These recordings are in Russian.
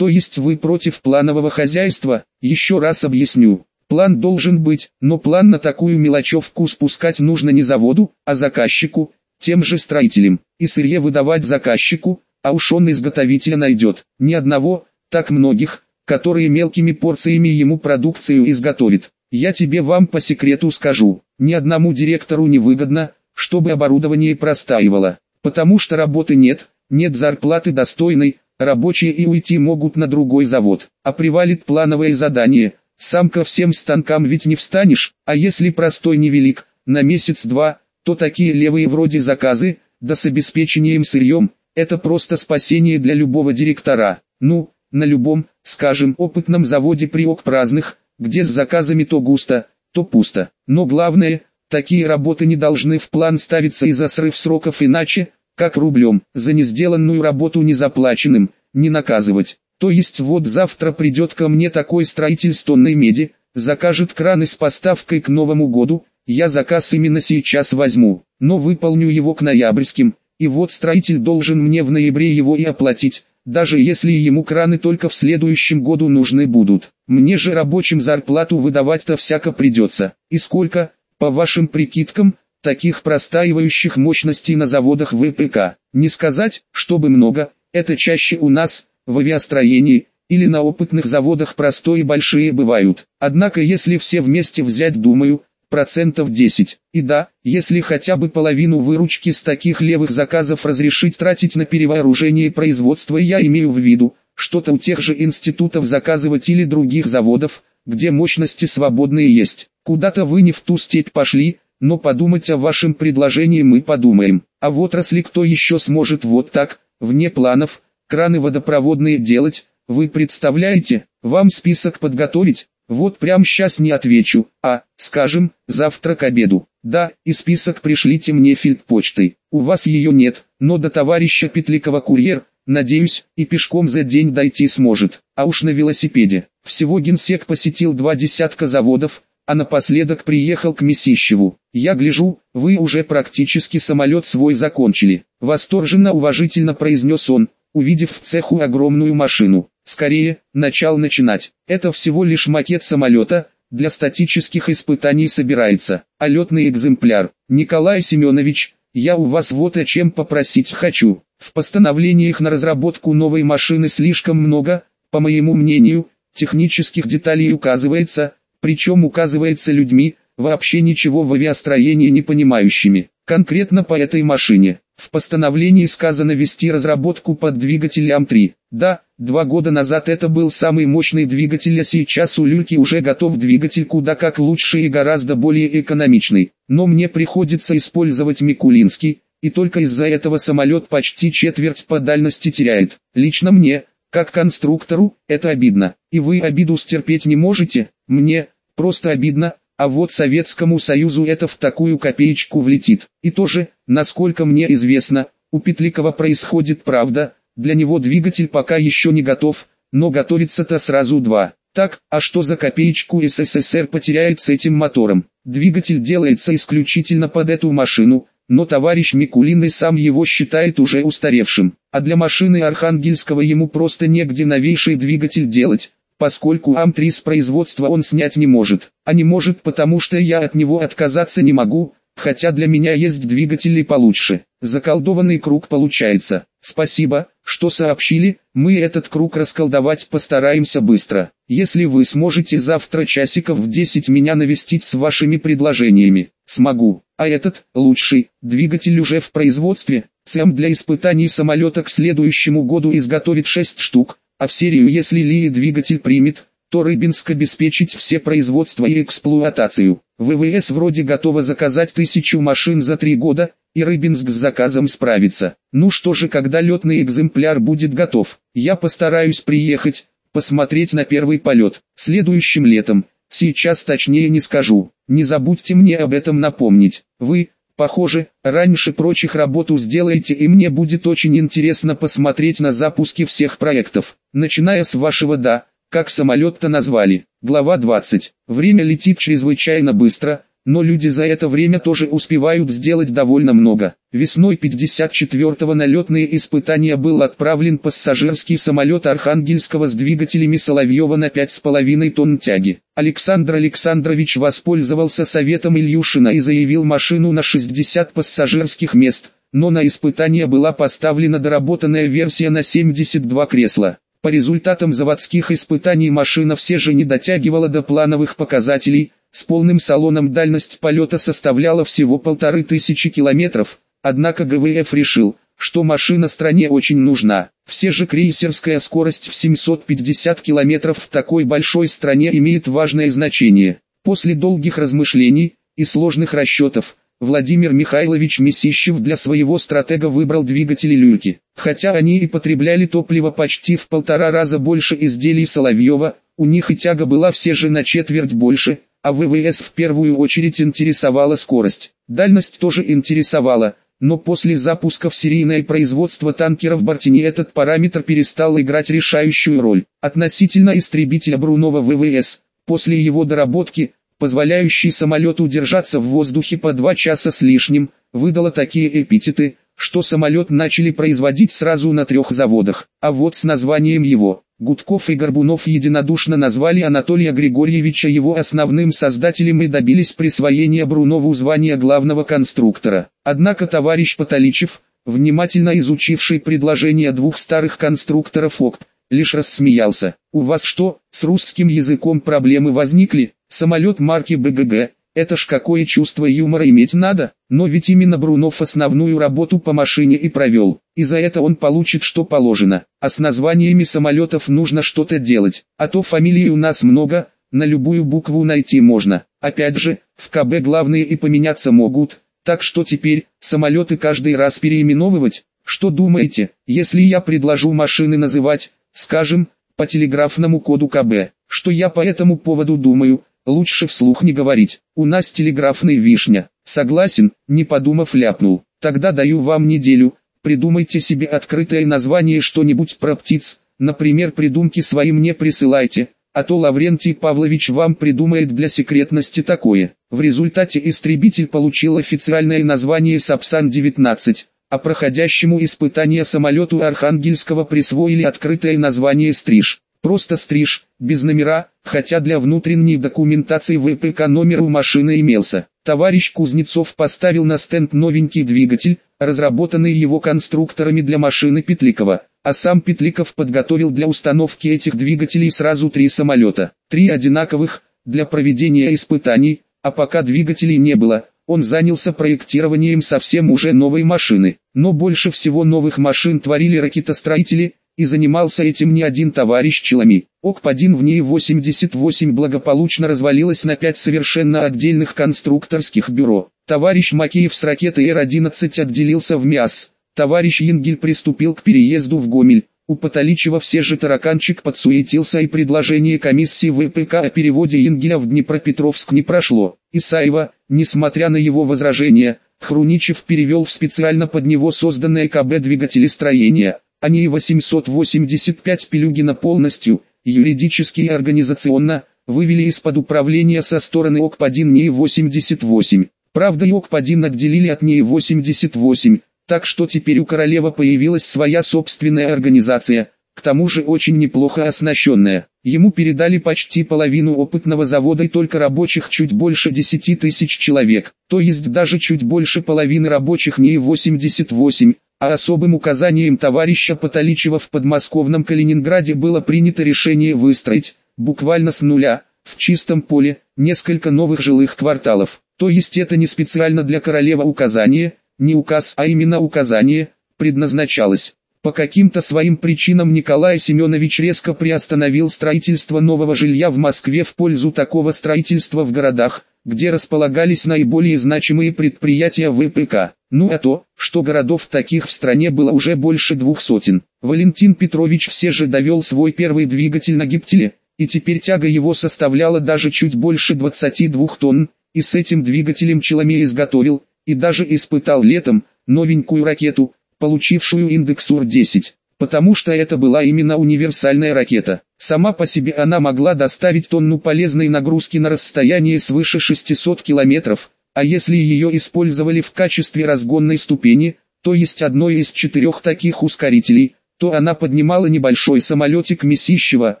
То есть вы против планового хозяйства? Еще раз объясню. План должен быть, но план на такую мелочевку спускать нужно не заводу, а заказчику, тем же строителям, и сырье выдавать заказчику, а уж он изготовителя найдет, не одного, так многих, которые мелкими порциями ему продукцию изготовит. Я тебе вам по секрету скажу, ни одному директору не выгодно, чтобы оборудование простаивало, потому что работы нет, нет зарплаты достойной, рабочие и уйти могут на другой завод, а привалит плановое задание – сам ко всем станкам ведь не встанешь, а если простой невелик, на месяц-два, то такие левые вроде заказы, да с обеспечением сырьем, это просто спасение для любого директора. Ну, на любом, скажем, опытном заводе приок праздных, где с заказами то густо, то пусто. Но главное, такие работы не должны в план ставиться из-за срыв сроков иначе, как рублем, за несделанную работу незаплаченным, не наказывать. То есть вот завтра придет ко мне такой строитель с тонной меди, закажет краны с поставкой к Новому году, я заказ именно сейчас возьму, но выполню его к ноябрьским, и вот строитель должен мне в ноябре его и оплатить, даже если ему краны только в следующем году нужны будут. Мне же рабочим зарплату выдавать-то всяко придется. И сколько, по вашим прикидкам, таких простаивающих мощностей на заводах ВПК? Не сказать, чтобы много, это чаще у нас, в авиастроении, или на опытных заводах простые большие бывают. Однако если все вместе взять думаю, процентов 10. И да, если хотя бы половину выручки с таких левых заказов разрешить тратить на перевооружение производства я имею в виду, что-то у тех же институтов заказывать или других заводов, где мощности свободные есть. Куда-то вы не в ту степь пошли, но подумать о вашем предложении мы подумаем. А в отрасли кто еще сможет вот так, вне планов, краны водопроводные делать, вы представляете, вам список подготовить, вот прям сейчас не отвечу, а, скажем, завтра к обеду. Да, и список пришлите мне фельдпочтой, у вас ее нет, но до товарища Петликова курьер, надеюсь, и пешком за день дойти сможет, а уж на велосипеде. Всего генсек посетил два десятка заводов, а напоследок приехал к Месищеву. Я гляжу, вы уже практически самолет свой закончили. Восторженно уважительно произнес он, увидев в цеху огромную машину. Скорее, начал начинать. Это всего лишь макет самолета, для статических испытаний собирается, а летный экземпляр. Николай Семенович, я у вас вот о чем попросить хочу. В постановлениях на разработку новой машины слишком много, по моему мнению, технических деталей указывается, причем указывается людьми, вообще ничего в авиастроении не понимающими. Конкретно по этой машине. В постановлении сказано вести разработку под двигатель АМ-3. Да, два года назад это был самый мощный двигатель, а сейчас у люльки уже готов двигатель куда как лучше и гораздо более экономичный. Но мне приходится использовать Микулинский, и только из-за этого самолет почти четверть по дальности теряет. Лично мне, как конструктору, это обидно. И вы обиду стерпеть не можете? Мне, просто обидно, а вот Советскому Союзу это в такую копеечку влетит. И тоже, насколько мне известно, у Петликова происходит правда, для него двигатель пока еще не готов, но готовится-то сразу два. Так, а что за копеечку СССР потеряет с этим мотором? Двигатель делается исключительно под эту машину, но товарищ Микулин и сам его считает уже устаревшим. А для машины Архангельского ему просто негде новейший двигатель делать, поскольку АМ-3 с производства он снять не может. А не может потому что я от него отказаться не могу, хотя для меня есть двигатели получше. Заколдованный круг получается. Спасибо, что сообщили, мы этот круг расколдовать постараемся быстро. Если вы сможете завтра часиков в 10 меня навестить с вашими предложениями, смогу. А этот, лучший, двигатель уже в производстве, ЦМ для испытаний самолета к следующему году изготовит 6 штук, а в серию если Ли двигатель примет, то Рыбинск обеспечить все производства и эксплуатацию. ВВС вроде готова заказать тысячу машин за три года, и Рыбинск с заказом справится. Ну что же, когда летный экземпляр будет готов, я постараюсь приехать, посмотреть на первый полет, следующим летом, сейчас точнее не скажу, не забудьте мне об этом напомнить. Вы, Похоже, раньше прочих работу сделаете и мне будет очень интересно посмотреть на запуски всех проектов, начиная с вашего «да», как самолет-то назвали. Глава 20. Время летит чрезвычайно быстро, но люди за это время тоже успевают сделать довольно много. Весной 54-го на летные испытания был отправлен пассажирский самолет Архангельского с двигателями Соловьева на 5,5 тонн тяги. Александр Александрович воспользовался советом Ильюшина и заявил машину на 60 пассажирских мест, но на испытание была поставлена доработанная версия на 72 кресла. По результатам заводских испытаний машина все же не дотягивала до плановых показателей, с полным салоном дальность полета составляла всего полторы тысячи километров, однако ГВФ решил, что машина стране очень нужна. Все же крейсерская скорость в 750 километров в такой большой стране имеет важное значение. После долгих размышлений и сложных расчетов, Владимир Михайлович Месищев для своего стратега выбрал двигатели люльки. Хотя они и потребляли топливо почти в полтора раза больше изделий Соловьева, у них и тяга была все же на четверть больше, а ВВС в первую очередь интересовала скорость. Дальность тоже интересовала, но после запуска в серийное производство танкеров Бартини этот параметр перестал играть решающую роль. Относительно истребителя Брунова ВВС, после его доработки, позволяющий самолету удержаться в воздухе по два часа с лишним, выдала такие эпитеты, что самолет начали производить сразу на трех заводах. А вот с названием его, Гудков и Горбунов единодушно назвали Анатолия Григорьевича его основным создателем и добились присвоения Брунову звания главного конструктора. Однако товарищ Потоличев, внимательно изучивший предложение двух старых конструкторов ОКТ, лишь рассмеялся. «У вас что, с русским языком проблемы возникли? Самолет марки БГГ, это ж какое чувство юмора иметь надо, но ведь именно Брунов основную работу по машине и провел, и за это он получит что положено, а с названиями самолетов нужно что-то делать, а то фамилий у нас много, на любую букву найти можно, опять же, в КБ главные и поменяться могут, так что теперь, самолеты каждый раз переименовывать, что думаете, если я предложу машины называть, скажем, по телеграфному коду КБ, что я по этому поводу думаю, лучше вслух не говорить. У нас телеграфный вишня. Согласен, не подумав ляпнул. Тогда даю вам неделю, придумайте себе открытое название что-нибудь про птиц, например придумки свои мне присылайте, а то Лаврентий Павлович вам придумает для секретности такое. В результате истребитель получил официальное название Сапсан-19, а проходящему испытание самолету Архангельского присвоили открытое название Стриж. Просто стриж, без номера, хотя для внутренней документации ВПК номер у машины имелся. Товарищ Кузнецов поставил на стенд новенький двигатель, разработанный его конструкторами для машины Петликова, а сам Петликов подготовил для установки этих двигателей сразу три самолета, три одинаковых, для проведения испытаний, а пока двигателей не было, он занялся проектированием совсем уже новой машины. Но больше всего новых машин творили ракетостроители, и занимался этим не один товарищ Челами. ОКП-1 в ней 88 благополучно развалилась на пять совершенно отдельных конструкторских бюро. Товарищ Макеев с ракеты Р-11 отделился в МИАС. Товарищ Ингель приступил к переезду в Гомель. У Патоличева все же тараканчик подсуетился и предложение комиссии ВПК о переводе Ингеля в Днепропетровск не прошло. Исаева, несмотря на его возражения, Хруничев перевел в специально под него созданное КБ двигателестроение. Они 885 Пилюгина полностью, юридически и организационно, вывели из-под управления со стороны ОКП-1 НИИ-88. Правда и ОКП-1 отделили от НИИ-88, так что теперь у королева появилась своя собственная организация, к тому же очень неплохо оснащенная. Ему передали почти половину опытного завода и только рабочих чуть больше 10 тысяч человек, то есть даже чуть больше половины рабочих НИИ-88, а особым указанием товарища Потоличева в подмосковном Калининграде было принято решение выстроить, буквально с нуля, в чистом поле, несколько новых жилых кварталов. То есть это не специально для королева указание, не указ, а именно указание, предназначалось. По каким-то своим причинам Николай Семенович резко приостановил строительство нового жилья в Москве в пользу такого строительства в городах, где располагались наиболее значимые предприятия ВПК. Ну а то, что городов таких в стране было уже больше двух сотен. Валентин Петрович все же довел свой первый двигатель на гиптиле, и теперь тяга его составляла даже чуть больше 22 тонн, и с этим двигателем Челомей изготовил, и даже испытал летом, новенькую ракету, получившую индекс УР-10, потому что это была именно универсальная ракета. Сама по себе она могла доставить тонну полезной нагрузки на расстояние свыше 600 километров, а если ее использовали в качестве разгонной ступени, то есть одной из четырех таких ускорителей, то она поднимала небольшой самолетик Месищева,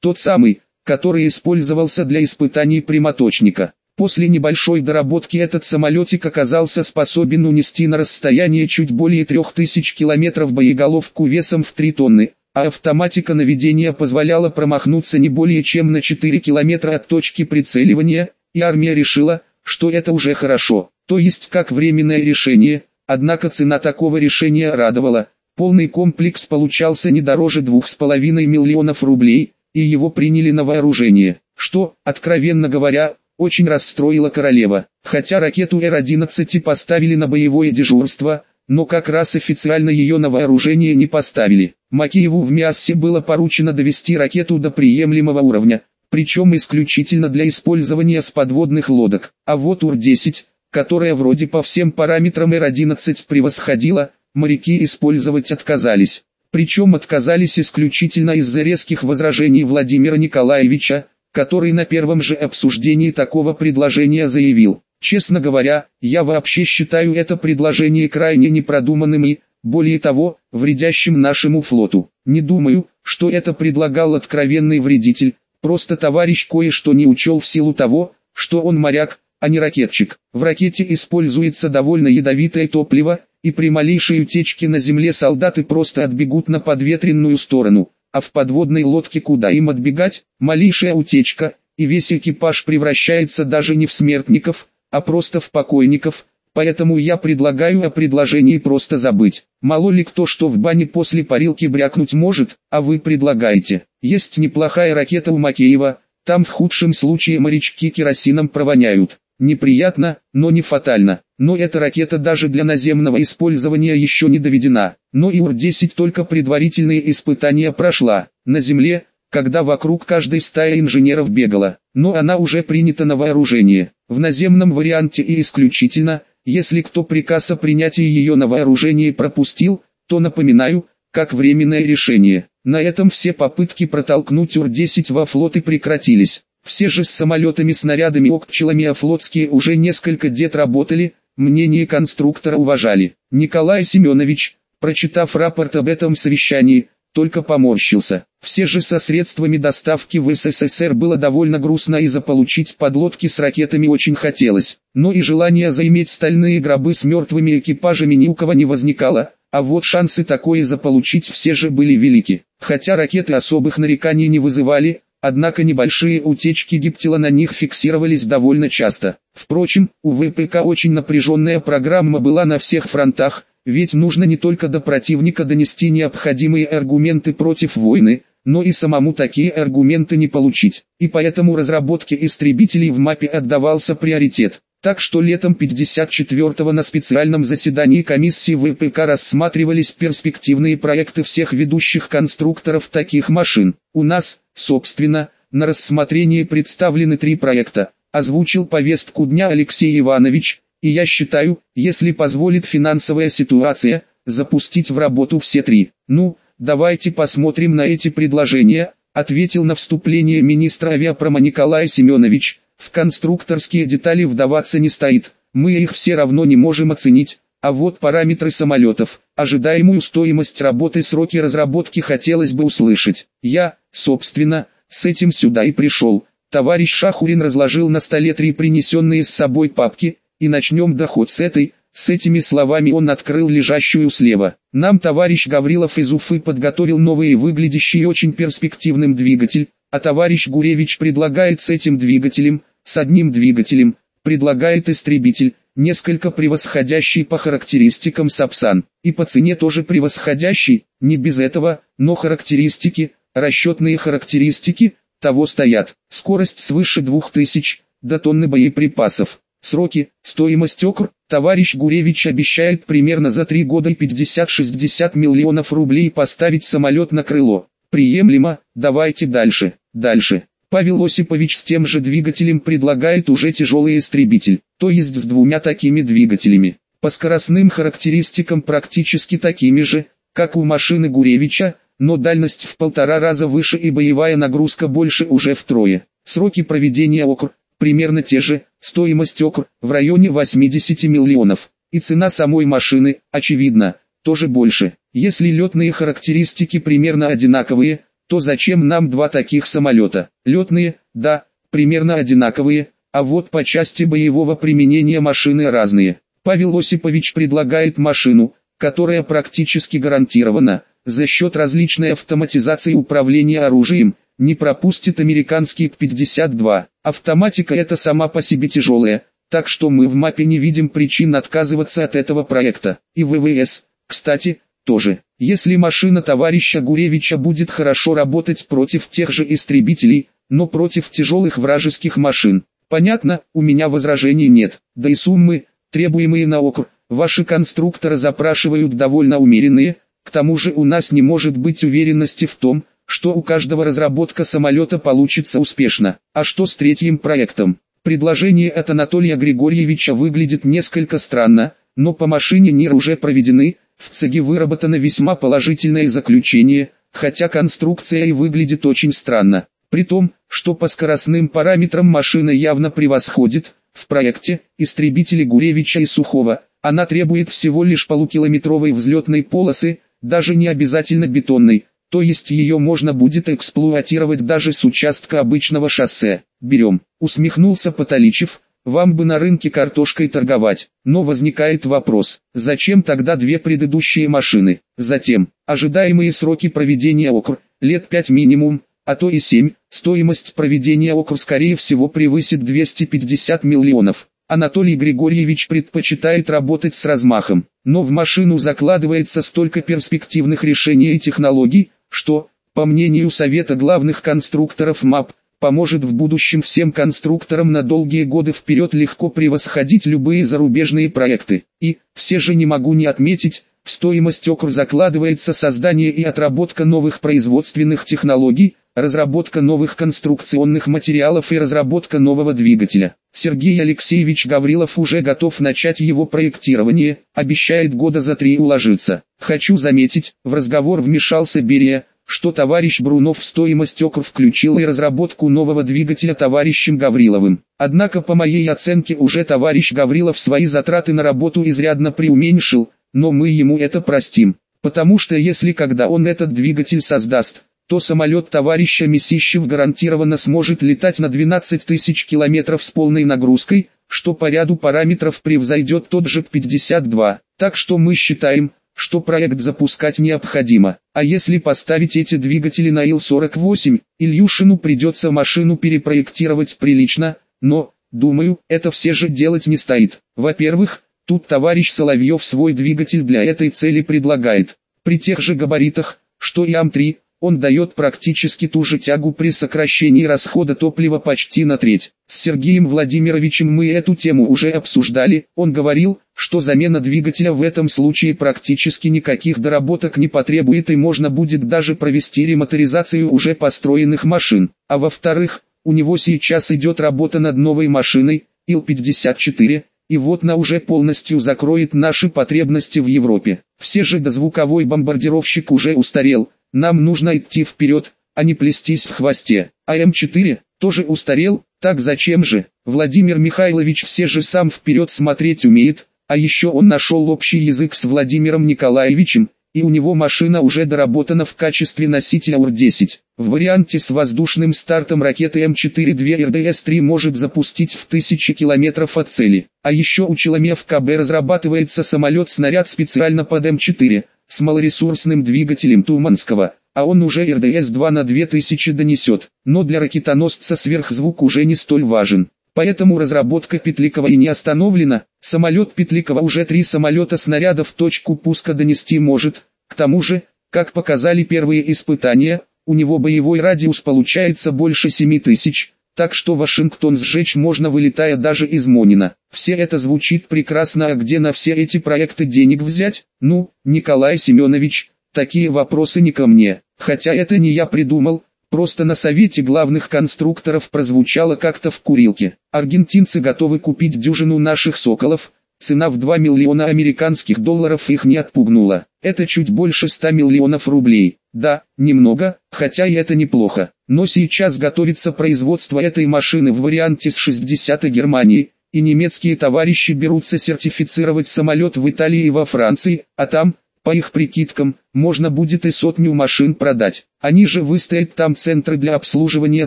тот самый, который использовался для испытаний прямоточника. После небольшой доработки этот самолетик оказался способен унести на расстояние чуть более 3000 километров боеголовку весом в 3 тонны, а автоматика наведения позволяла промахнуться не более чем на 4 километра от точки прицеливания, и армия решила, что это уже хорошо, то есть как временное решение, однако цена такого решения радовала, полный комплекс получался не дороже 2,5 миллионов рублей, и его приняли на вооружение, что, откровенно говоря, очень расстроила королева. Хотя ракету Р-11 поставили на боевое дежурство, но как раз официально ее на вооружение не поставили. Макееву в Миассе было поручено довести ракету до приемлемого уровня, причем исключительно для использования с подводных лодок. А вот Ур-10, которая вроде по всем параметрам Р-11 превосходила, моряки использовать отказались причем отказались исключительно из-за резких возражений Владимира Николаевича, который на первом же обсуждении такого предложения заявил. Честно говоря, я вообще считаю это предложение крайне непродуманным и, более того, вредящим нашему флоту. Не думаю, что это предлагал откровенный вредитель, просто товарищ кое-что не учел в силу того, что он моряк, а не ракетчик. В ракете используется довольно ядовитое топливо, и при малейшей утечке на земле солдаты просто отбегут на подветренную сторону, а в подводной лодке куда им отбегать, малейшая утечка, и весь экипаж превращается даже не в смертников, а просто в покойников, поэтому я предлагаю о предложении просто забыть. Мало ли кто что в бане после парилки брякнуть может, а вы предлагаете. Есть неплохая ракета у Макеева, там в худшем случае морячки керосином провоняют. Неприятно, но не фатально. Но эта ракета даже для наземного использования еще не доведена. Но и УР-10 только предварительные испытания прошла. На Земле, когда вокруг каждой стая инженеров бегала. Но она уже принята на вооружение. В наземном варианте и исключительно, если кто приказ о принятии ее на вооружение пропустил, то напоминаю, как временное решение. На этом все попытки протолкнуть УР-10 во флот и прекратились. Все же с самолетами, снарядами, окпчелами, а флотские уже несколько дет работали, мнение конструктора уважали. Николай Семенович, прочитав рапорт об этом совещании, только поморщился. Все же со средствами доставки в СССР было довольно грустно и заполучить подлодки с ракетами очень хотелось. Но и желание заиметь стальные гробы с мертвыми экипажами ни у кого не возникало, а вот шансы такое заполучить все же были велики. Хотя ракеты особых нареканий не вызывали, Однако небольшие утечки гиптила на них фиксировались довольно часто. Впрочем, у ВПК очень напряженная программа была на всех фронтах, ведь нужно не только до противника донести необходимые аргументы против войны, но и самому такие аргументы не получить. И поэтому разработке истребителей в мапе отдавался приоритет. Так что летом 54-го на специальном заседании комиссии ВПК рассматривались перспективные проекты всех ведущих конструкторов таких машин. У нас, собственно, на рассмотрение представлены три проекта. Озвучил повестку дня Алексей Иванович, и я считаю, если позволит финансовая ситуация, запустить в работу все три. Ну, давайте посмотрим на эти предложения, ответил на вступление министра авиапрома Николай Семенович. В конструкторские детали вдаваться не стоит, мы их все равно не можем оценить, а вот параметры самолетов, ожидаемую стоимость работы сроки разработки хотелось бы услышать. Я, собственно, с этим сюда и пришел. Товарищ Шахурин разложил на столе три принесенные с собой папки, и начнем доход с этой, с этими словами он открыл лежащую слева. Нам товарищ Гаврилов из Уфы подготовил новый и выглядящий очень перспективным двигатель, а товарищ Гуревич предлагает с этим двигателем, с одним двигателем, предлагает истребитель, несколько превосходящий по характеристикам Сапсан, и по цене тоже превосходящий, не без этого, но характеристики, расчетные характеристики, того стоят, скорость свыше 2000, до тонны боеприпасов, сроки, стоимость окр, товарищ Гуревич обещает примерно за 3 года и 50-60 миллионов рублей поставить самолет на крыло. Приемлемо, давайте дальше, дальше. Павел Осипович с тем же двигателем предлагает уже тяжелый истребитель, то есть с двумя такими двигателями. По скоростным характеристикам практически такими же, как у машины Гуревича, но дальность в полтора раза выше и боевая нагрузка больше уже втрое. Сроки проведения ОКР примерно те же, стоимость ОКР в районе 80 миллионов. И цена самой машины, очевидно, тоже больше. Если летные характеристики примерно одинаковые, то зачем нам два таких самолета? Летные, да, примерно одинаковые, а вот по части боевого применения машины разные. Павел Осипович предлагает машину, которая практически гарантирована, за счет различной автоматизации управления оружием, не пропустит американский П-52. Автоматика это сама по себе тяжелая, так что мы в мапе не видим причин отказываться от этого проекта. И ВВС, кстати, тоже. Если машина товарища Гуревича будет хорошо работать против тех же истребителей, но против тяжелых вражеских машин, понятно, у меня возражений нет, да и суммы, требуемые на округ, ваши конструкторы запрашивают довольно умеренные, к тому же у нас не может быть уверенности в том, что у каждого разработка самолета получится успешно. А что с третьим проектом? Предложение от Анатолия Григорьевича выглядит несколько странно, но по машине НИР уже проведены, в ЦЕГе выработано весьма положительное заключение, хотя конструкция и выглядит очень странно. При том, что по скоростным параметрам машина явно превосходит, в проекте, истребители Гуревича и Сухого, она требует всего лишь полукилометровой взлетной полосы, даже не обязательно бетонной, то есть ее можно будет эксплуатировать даже с участка обычного шоссе. Берем, усмехнулся Потоличев, вам бы на рынке картошкой торговать, но возникает вопрос, зачем тогда две предыдущие машины? Затем, ожидаемые сроки проведения ОКР, лет 5 минимум, а то и 7, стоимость проведения ОКР скорее всего превысит 250 миллионов. Анатолий Григорьевич предпочитает работать с размахом, но в машину закладывается столько перспективных решений и технологий, что, по мнению Совета главных конструкторов МАП, поможет в будущем всем конструкторам на долгие годы вперед легко превосходить любые зарубежные проекты. И, все же не могу не отметить, в стоимость ОКР закладывается создание и отработка новых производственных технологий, разработка новых конструкционных материалов и разработка нового двигателя. Сергей Алексеевич Гаврилов уже готов начать его проектирование, обещает года за три уложиться. Хочу заметить, в разговор вмешался Берия, что товарищ Брунов в стоимость ОКР включил и разработку нового двигателя товарищем Гавриловым. Однако по моей оценке уже товарищ Гаврилов свои затраты на работу изрядно преуменьшил, но мы ему это простим. Потому что если когда он этот двигатель создаст, то самолет товарища Месищев гарантированно сможет летать на 12 тысяч километров с полной нагрузкой, что по ряду параметров превзойдет тот же 52. Так что мы считаем, что проект запускать необходимо. А если поставить эти двигатели на Ил-48, Ильюшину придется машину перепроектировать прилично, но, думаю, это все же делать не стоит. Во-первых, тут товарищ Соловьев свой двигатель для этой цели предлагает. При тех же габаритах, что и Ам-3, он дает практически ту же тягу при сокращении расхода топлива почти на треть. С Сергеем Владимировичем мы эту тему уже обсуждали, он говорил, что замена двигателя в этом случае практически никаких доработок не потребует и можно будет даже провести ремоторизацию уже построенных машин. А во-вторых, у него сейчас идет работа над новой машиной, Ил-54, и вот она уже полностью закроет наши потребности в Европе. Все же дозвуковой бомбардировщик уже устарел, нам нужно идти вперед, а не плестись в хвосте. А М4 тоже устарел, так зачем же? Владимир Михайлович все же сам вперед смотреть умеет, а еще он нашел общий язык с Владимиром Николаевичем, и у него машина уже доработана в качестве носителя УР-10. В варианте с воздушным стартом ракеты М4-2 РДС-3 может запустить в тысячи километров от цели. А еще у Челомев КБ разрабатывается самолет-снаряд специально под М4, с малоресурсным двигателем Туманского, а он уже РДС-2 на 2000 донесет, но для ракетоносца сверхзвук уже не столь важен. Поэтому разработка Петликова и не остановлена, самолет Петликова уже три самолета снаряда в точку пуска донести может, к тому же, как показали первые испытания, у него боевой радиус получается больше 7000, так что Вашингтон сжечь можно вылетая даже из Монина. Все это звучит прекрасно, а где на все эти проекты денег взять? Ну, Николай Семенович, такие вопросы не ко мне, хотя это не я придумал, просто на совете главных конструкторов прозвучало как-то в курилке. Аргентинцы готовы купить дюжину наших «Соколов», цена в 2 миллиона американских долларов их не отпугнула. Это чуть больше 100 миллионов рублей. Да, немного, хотя и это неплохо. Но сейчас готовится производство этой машины в варианте с 60-й Германии, и немецкие товарищи берутся сертифицировать самолет в Италии и во Франции, а там, по их прикидкам, можно будет и сотню машин продать. Они же выстоят там центры для обслуживания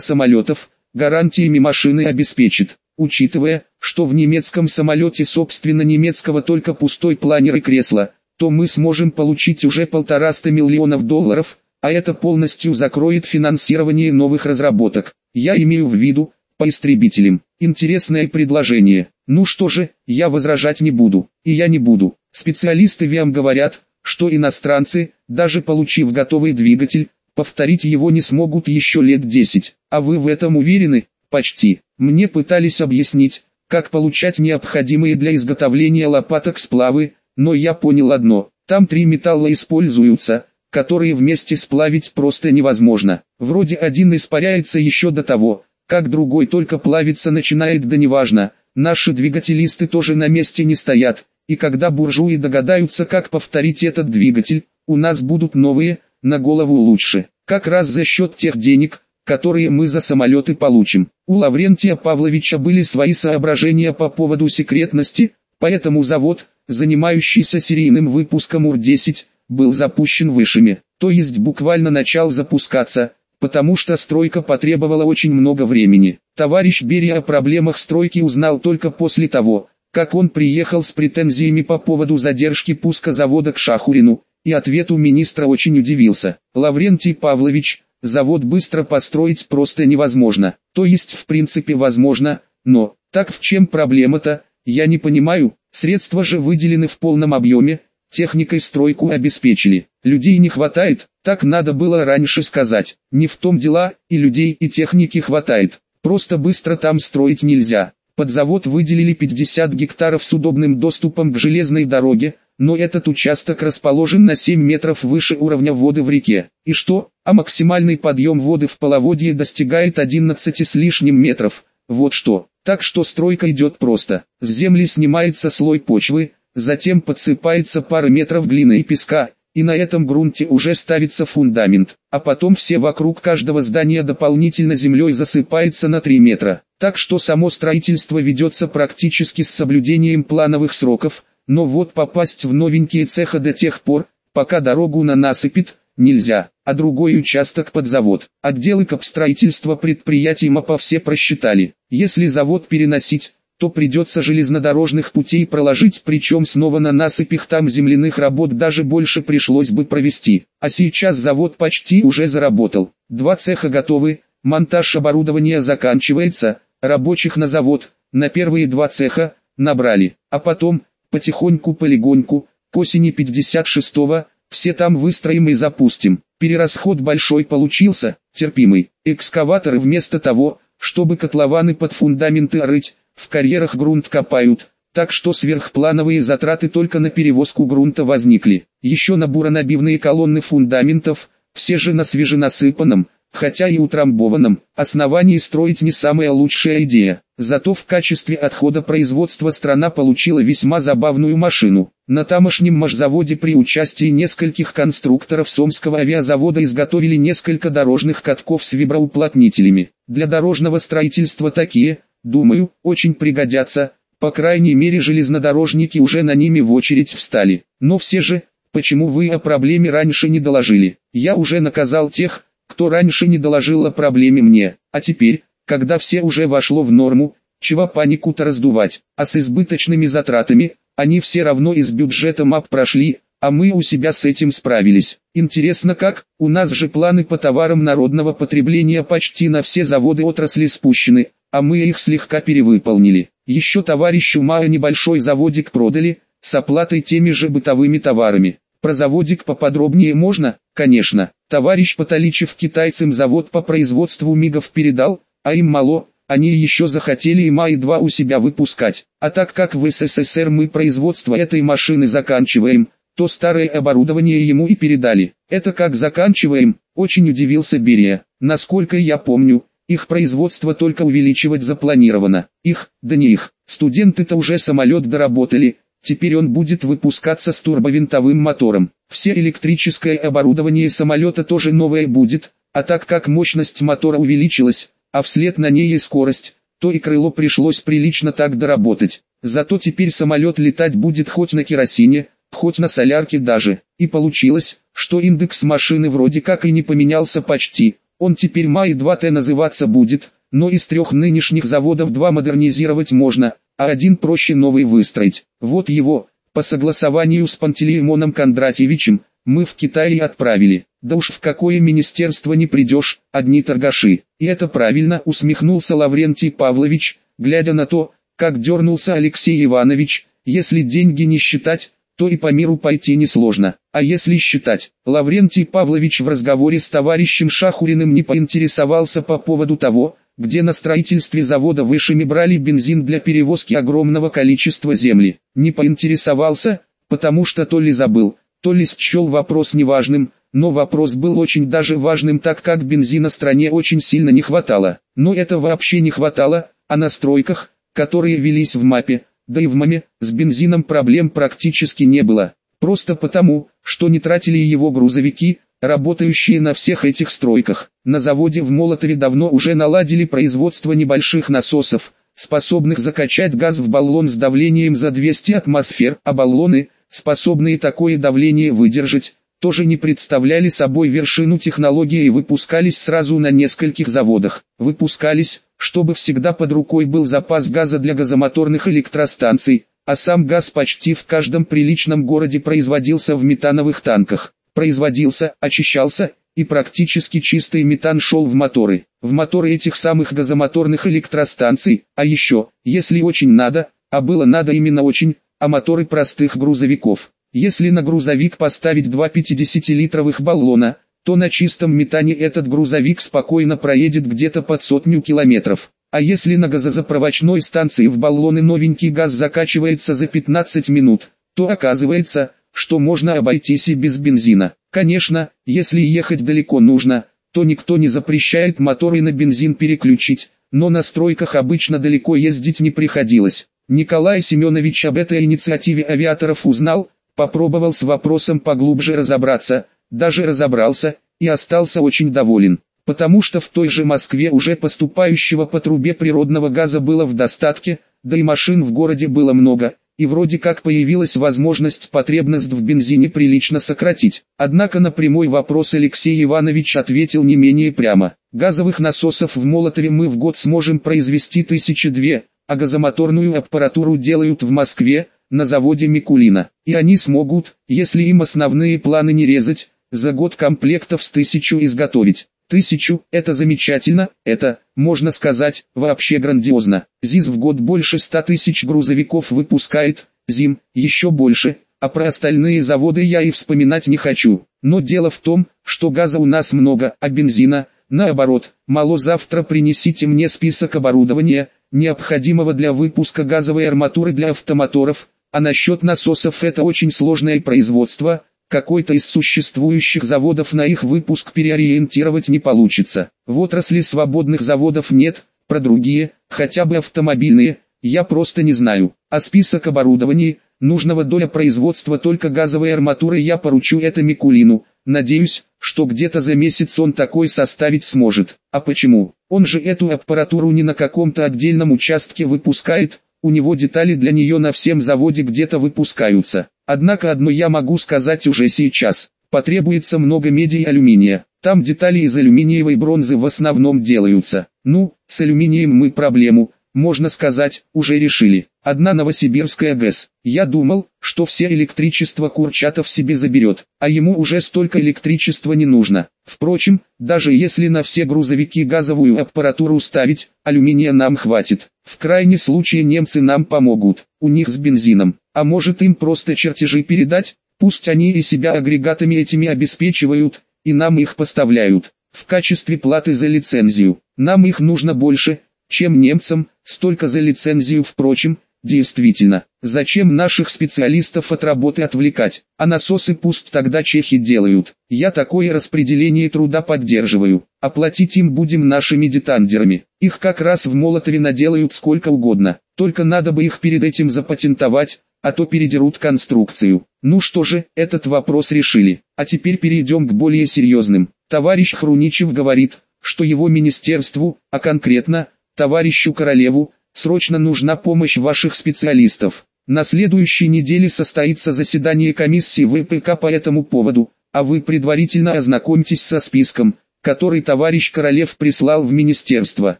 самолетов, гарантиями машины обеспечит. Учитывая, что в немецком самолете собственно немецкого только пустой планер и кресло, то мы сможем получить уже полтораста миллионов долларов, а это полностью закроет финансирование новых разработок. Я имею в виду, по истребителям. Интересное предложение. Ну что же, я возражать не буду. И я не буду. Специалисты ВИАМ говорят, что иностранцы, даже получив готовый двигатель, повторить его не смогут еще лет 10. А вы в этом уверены? Почти. Мне пытались объяснить, как получать необходимые для изготовления лопаток сплавы, но я понял одно, там три металла используются, которые вместе сплавить просто невозможно. Вроде один испаряется еще до того, как другой только плавиться начинает да неважно, наши двигателисты тоже на месте не стоят, и когда буржуи догадаются, как повторить этот двигатель, у нас будут новые, на голову лучше. Как раз за счет тех денег, которые мы за самолеты получим. У Лаврентия Павловича были свои соображения по поводу секретности, поэтому завод, занимающийся серийным выпуском УР-10, был запущен высшими, то есть буквально начал запускаться, потому что стройка потребовала очень много времени. Товарищ Берия о проблемах стройки узнал только после того, как он приехал с претензиями по поводу задержки пуска завода к Шахурину, и ответу министра очень удивился. Лаврентий Павлович, завод быстро построить просто невозможно, то есть в принципе возможно, но, так в чем проблема-то, я не понимаю, средства же выделены в полном объеме, техникой стройку обеспечили, людей не хватает, так надо было раньше сказать, не в том дела, и людей и техники хватает, просто быстро там строить нельзя. Под завод выделили 50 гектаров с удобным доступом к железной дороге, но этот участок расположен на 7 метров выше уровня воды в реке. И что? А максимальный подъем воды в половодье достигает 11 с лишним метров. Вот что. Так что стройка идет просто. С земли снимается слой почвы, затем подсыпается пара метров глины и песка, и на этом грунте уже ставится фундамент, а потом все вокруг каждого здания дополнительно землей засыпается на 3 метра. Так что само строительство ведется практически с соблюдением плановых сроков, но вот попасть в новенькие цеха до тех пор, пока дорогу на насыпит, нельзя, а другой участок под завод. Отделы капстроительства предприятий МАПа все просчитали. Если завод переносить, то придется железнодорожных путей проложить, причем снова на насыпях там земляных работ даже больше пришлось бы провести. А сейчас завод почти уже заработал. Два цеха готовы, монтаж оборудования заканчивается, рабочих на завод, на первые два цеха, набрали. А потом, потихоньку-полегоньку, к осени 56-го, все там выстроим и запустим. Перерасход большой получился, терпимый. Экскаваторы вместо того, чтобы котлованы под фундаменты рыть, в карьерах грунт копают, так что сверхплановые затраты только на перевозку грунта возникли. Еще на буронабивные колонны фундаментов, все же на свеженасыпанном, хотя и утрамбованном, основании строить не самая лучшая идея. Зато в качестве отхода производства страна получила весьма забавную машину. На тамошнем машзаводе при участии нескольких конструкторов Сомского авиазавода изготовили несколько дорожных катков с виброуплотнителями. Для дорожного строительства такие, думаю, очень пригодятся, по крайней мере железнодорожники уже на ними в очередь встали. Но все же, почему вы о проблеме раньше не доложили? Я уже наказал тех, кто раньше не доложил о проблеме мне, а теперь, когда все уже вошло в норму, чего панику-то раздувать, а с избыточными затратами, они все равно из бюджета МАП прошли, а мы у себя с этим справились. Интересно как, у нас же планы по товарам народного потребления почти на все заводы отрасли спущены, а мы их слегка перевыполнили. Еще товарищу Мая небольшой заводик продали, с оплатой теми же бытовыми товарами. Про заводик поподробнее можно, конечно. Товарищ Потоличев китайцам завод по производству мигов передал, а им мало, они еще захотели и МАИ-2 у себя выпускать. А так как в СССР мы производство этой машины заканчиваем, то старое оборудование ему и передали. Это как заканчиваем, очень удивился Берия. Насколько я помню, их производство только увеличивать запланировано. Их, да не их, студенты-то уже самолет доработали, теперь он будет выпускаться с турбовинтовым мотором. Все электрическое оборудование самолета тоже новое будет, а так как мощность мотора увеличилась, а вслед на ней и скорость, то и крыло пришлось прилично так доработать. Зато теперь самолет летать будет хоть на керосине, хоть на солярке даже. И получилось, что индекс машины вроде как и не поменялся почти. Он теперь МАИ-2Т называться будет, но из трех нынешних заводов два модернизировать можно, а один проще новый выстроить. Вот его, по согласованию с Пантелеймоном Кондратьевичем, мы в Китае отправили. Да уж в какое министерство не придешь, одни торгаши. И это правильно усмехнулся Лаврентий Павлович, глядя на то, как дернулся Алексей Иванович, если деньги не считать, то и по миру пойти несложно. А если считать, Лаврентий Павлович в разговоре с товарищем Шахуриным не поинтересовался по поводу того, где на строительстве завода высшими брали бензин для перевозки огромного количества земли. Не поинтересовался, потому что то ли забыл, то ли счел вопрос неважным, но вопрос был очень даже важным так как бензина стране очень сильно не хватало. Но это вообще не хватало, а на стройках, которые велись в МАПе, да и в МАМе, с бензином проблем практически не было. Просто потому, что не тратили его грузовики, работающие на всех этих стройках. На заводе в Молотове давно уже наладили производство небольших насосов, способных закачать газ в баллон с давлением за 200 атмосфер, а баллоны, способные такое давление выдержать, тоже не представляли собой вершину технологии и выпускались сразу на нескольких заводах. Выпускались, чтобы всегда под рукой был запас газа для газомоторных электростанций, а сам газ почти в каждом приличном городе производился в метановых танках. Производился, очищался, и практически чистый метан шел в моторы. В моторы этих самых газомоторных электростанций, а еще, если очень надо, а было надо именно очень, а моторы простых грузовиков. Если на грузовик поставить два 50-литровых баллона, то на чистом метане этот грузовик спокойно проедет где-то под сотню километров. А если на газозаправочной станции в баллоны новенький газ закачивается за 15 минут, то оказывается, что можно обойтись и без бензина. Конечно, если ехать далеко нужно, то никто не запрещает моторы на бензин переключить, но на стройках обычно далеко ездить не приходилось. Николай Семенович об этой инициативе авиаторов узнал, попробовал с вопросом поглубже разобраться, даже разобрался, и остался очень доволен, потому что в той же Москве уже поступающего по трубе природного газа было в достатке, да и машин в городе было много, и вроде как появилась возможность потребность в бензине прилично сократить. Однако на прямой вопрос Алексей Иванович ответил не менее прямо. Газовых насосов в Молотове мы в год сможем произвести тысячи две, а газомоторную аппаратуру делают в Москве, на заводе Микулина. И они смогут, если им основные планы не резать, за год комплектов с тысячу изготовить. Тысячу – это замечательно, это, можно сказать, вообще грандиозно. ЗИС в год больше ста тысяч грузовиков выпускает, ЗИМ – еще больше, а про остальные заводы я и вспоминать не хочу. Но дело в том, что газа у нас много, а бензина, наоборот, мало завтра принесите мне список оборудования, необходимого для выпуска газовой арматуры для автомоторов, а насчет насосов это очень сложное производство, какой-то из существующих заводов на их выпуск переориентировать не получится. В отрасли свободных заводов нет, про другие, хотя бы автомобильные, я просто не знаю. А список оборудования, нужного доля производства только газовой арматуры я поручу это Микулину. Надеюсь, что где-то за месяц он такой составить сможет. А почему? Он же эту аппаратуру не на каком-то отдельном участке выпускает, у него детали для нее на всем заводе где-то выпускаются. Однако одно я могу сказать уже сейчас. Потребуется много меди и алюминия. Там детали из алюминиевой бронзы в основном делаются. Ну, с алюминием мы проблему, можно сказать, уже решили. Одна Новосибирская ГЭС. Я думал, что все электричество Курчатов себе заберет, а ему уже столько электричества не нужно. Впрочем, даже если на все грузовики газовую аппаратуру ставить, алюминия нам хватит. В крайнем случае немцы нам помогут, у них с бензином. А может им просто чертежи передать? Пусть они и себя агрегатами этими обеспечивают, и нам их поставляют. В качестве платы за лицензию. Нам их нужно больше, чем немцам, столько за лицензию впрочем, Действительно, зачем наших специалистов от работы отвлекать, а насосы пусть тогда чехи делают. Я такое распределение труда поддерживаю. Оплатить им будем нашими детандерами. Их как раз в Молотове наделают сколько угодно. Только надо бы их перед этим запатентовать, а то передерут конструкцию. Ну что же, этот вопрос решили. А теперь перейдем к более серьезным. Товарищ Хруничев говорит, что его министерству, а конкретно, товарищу Королеву, Срочно нужна помощь ваших специалистов. На следующей неделе состоится заседание комиссии ВПК по этому поводу, а вы предварительно ознакомьтесь со списком, который товарищ Королев прислал в министерство.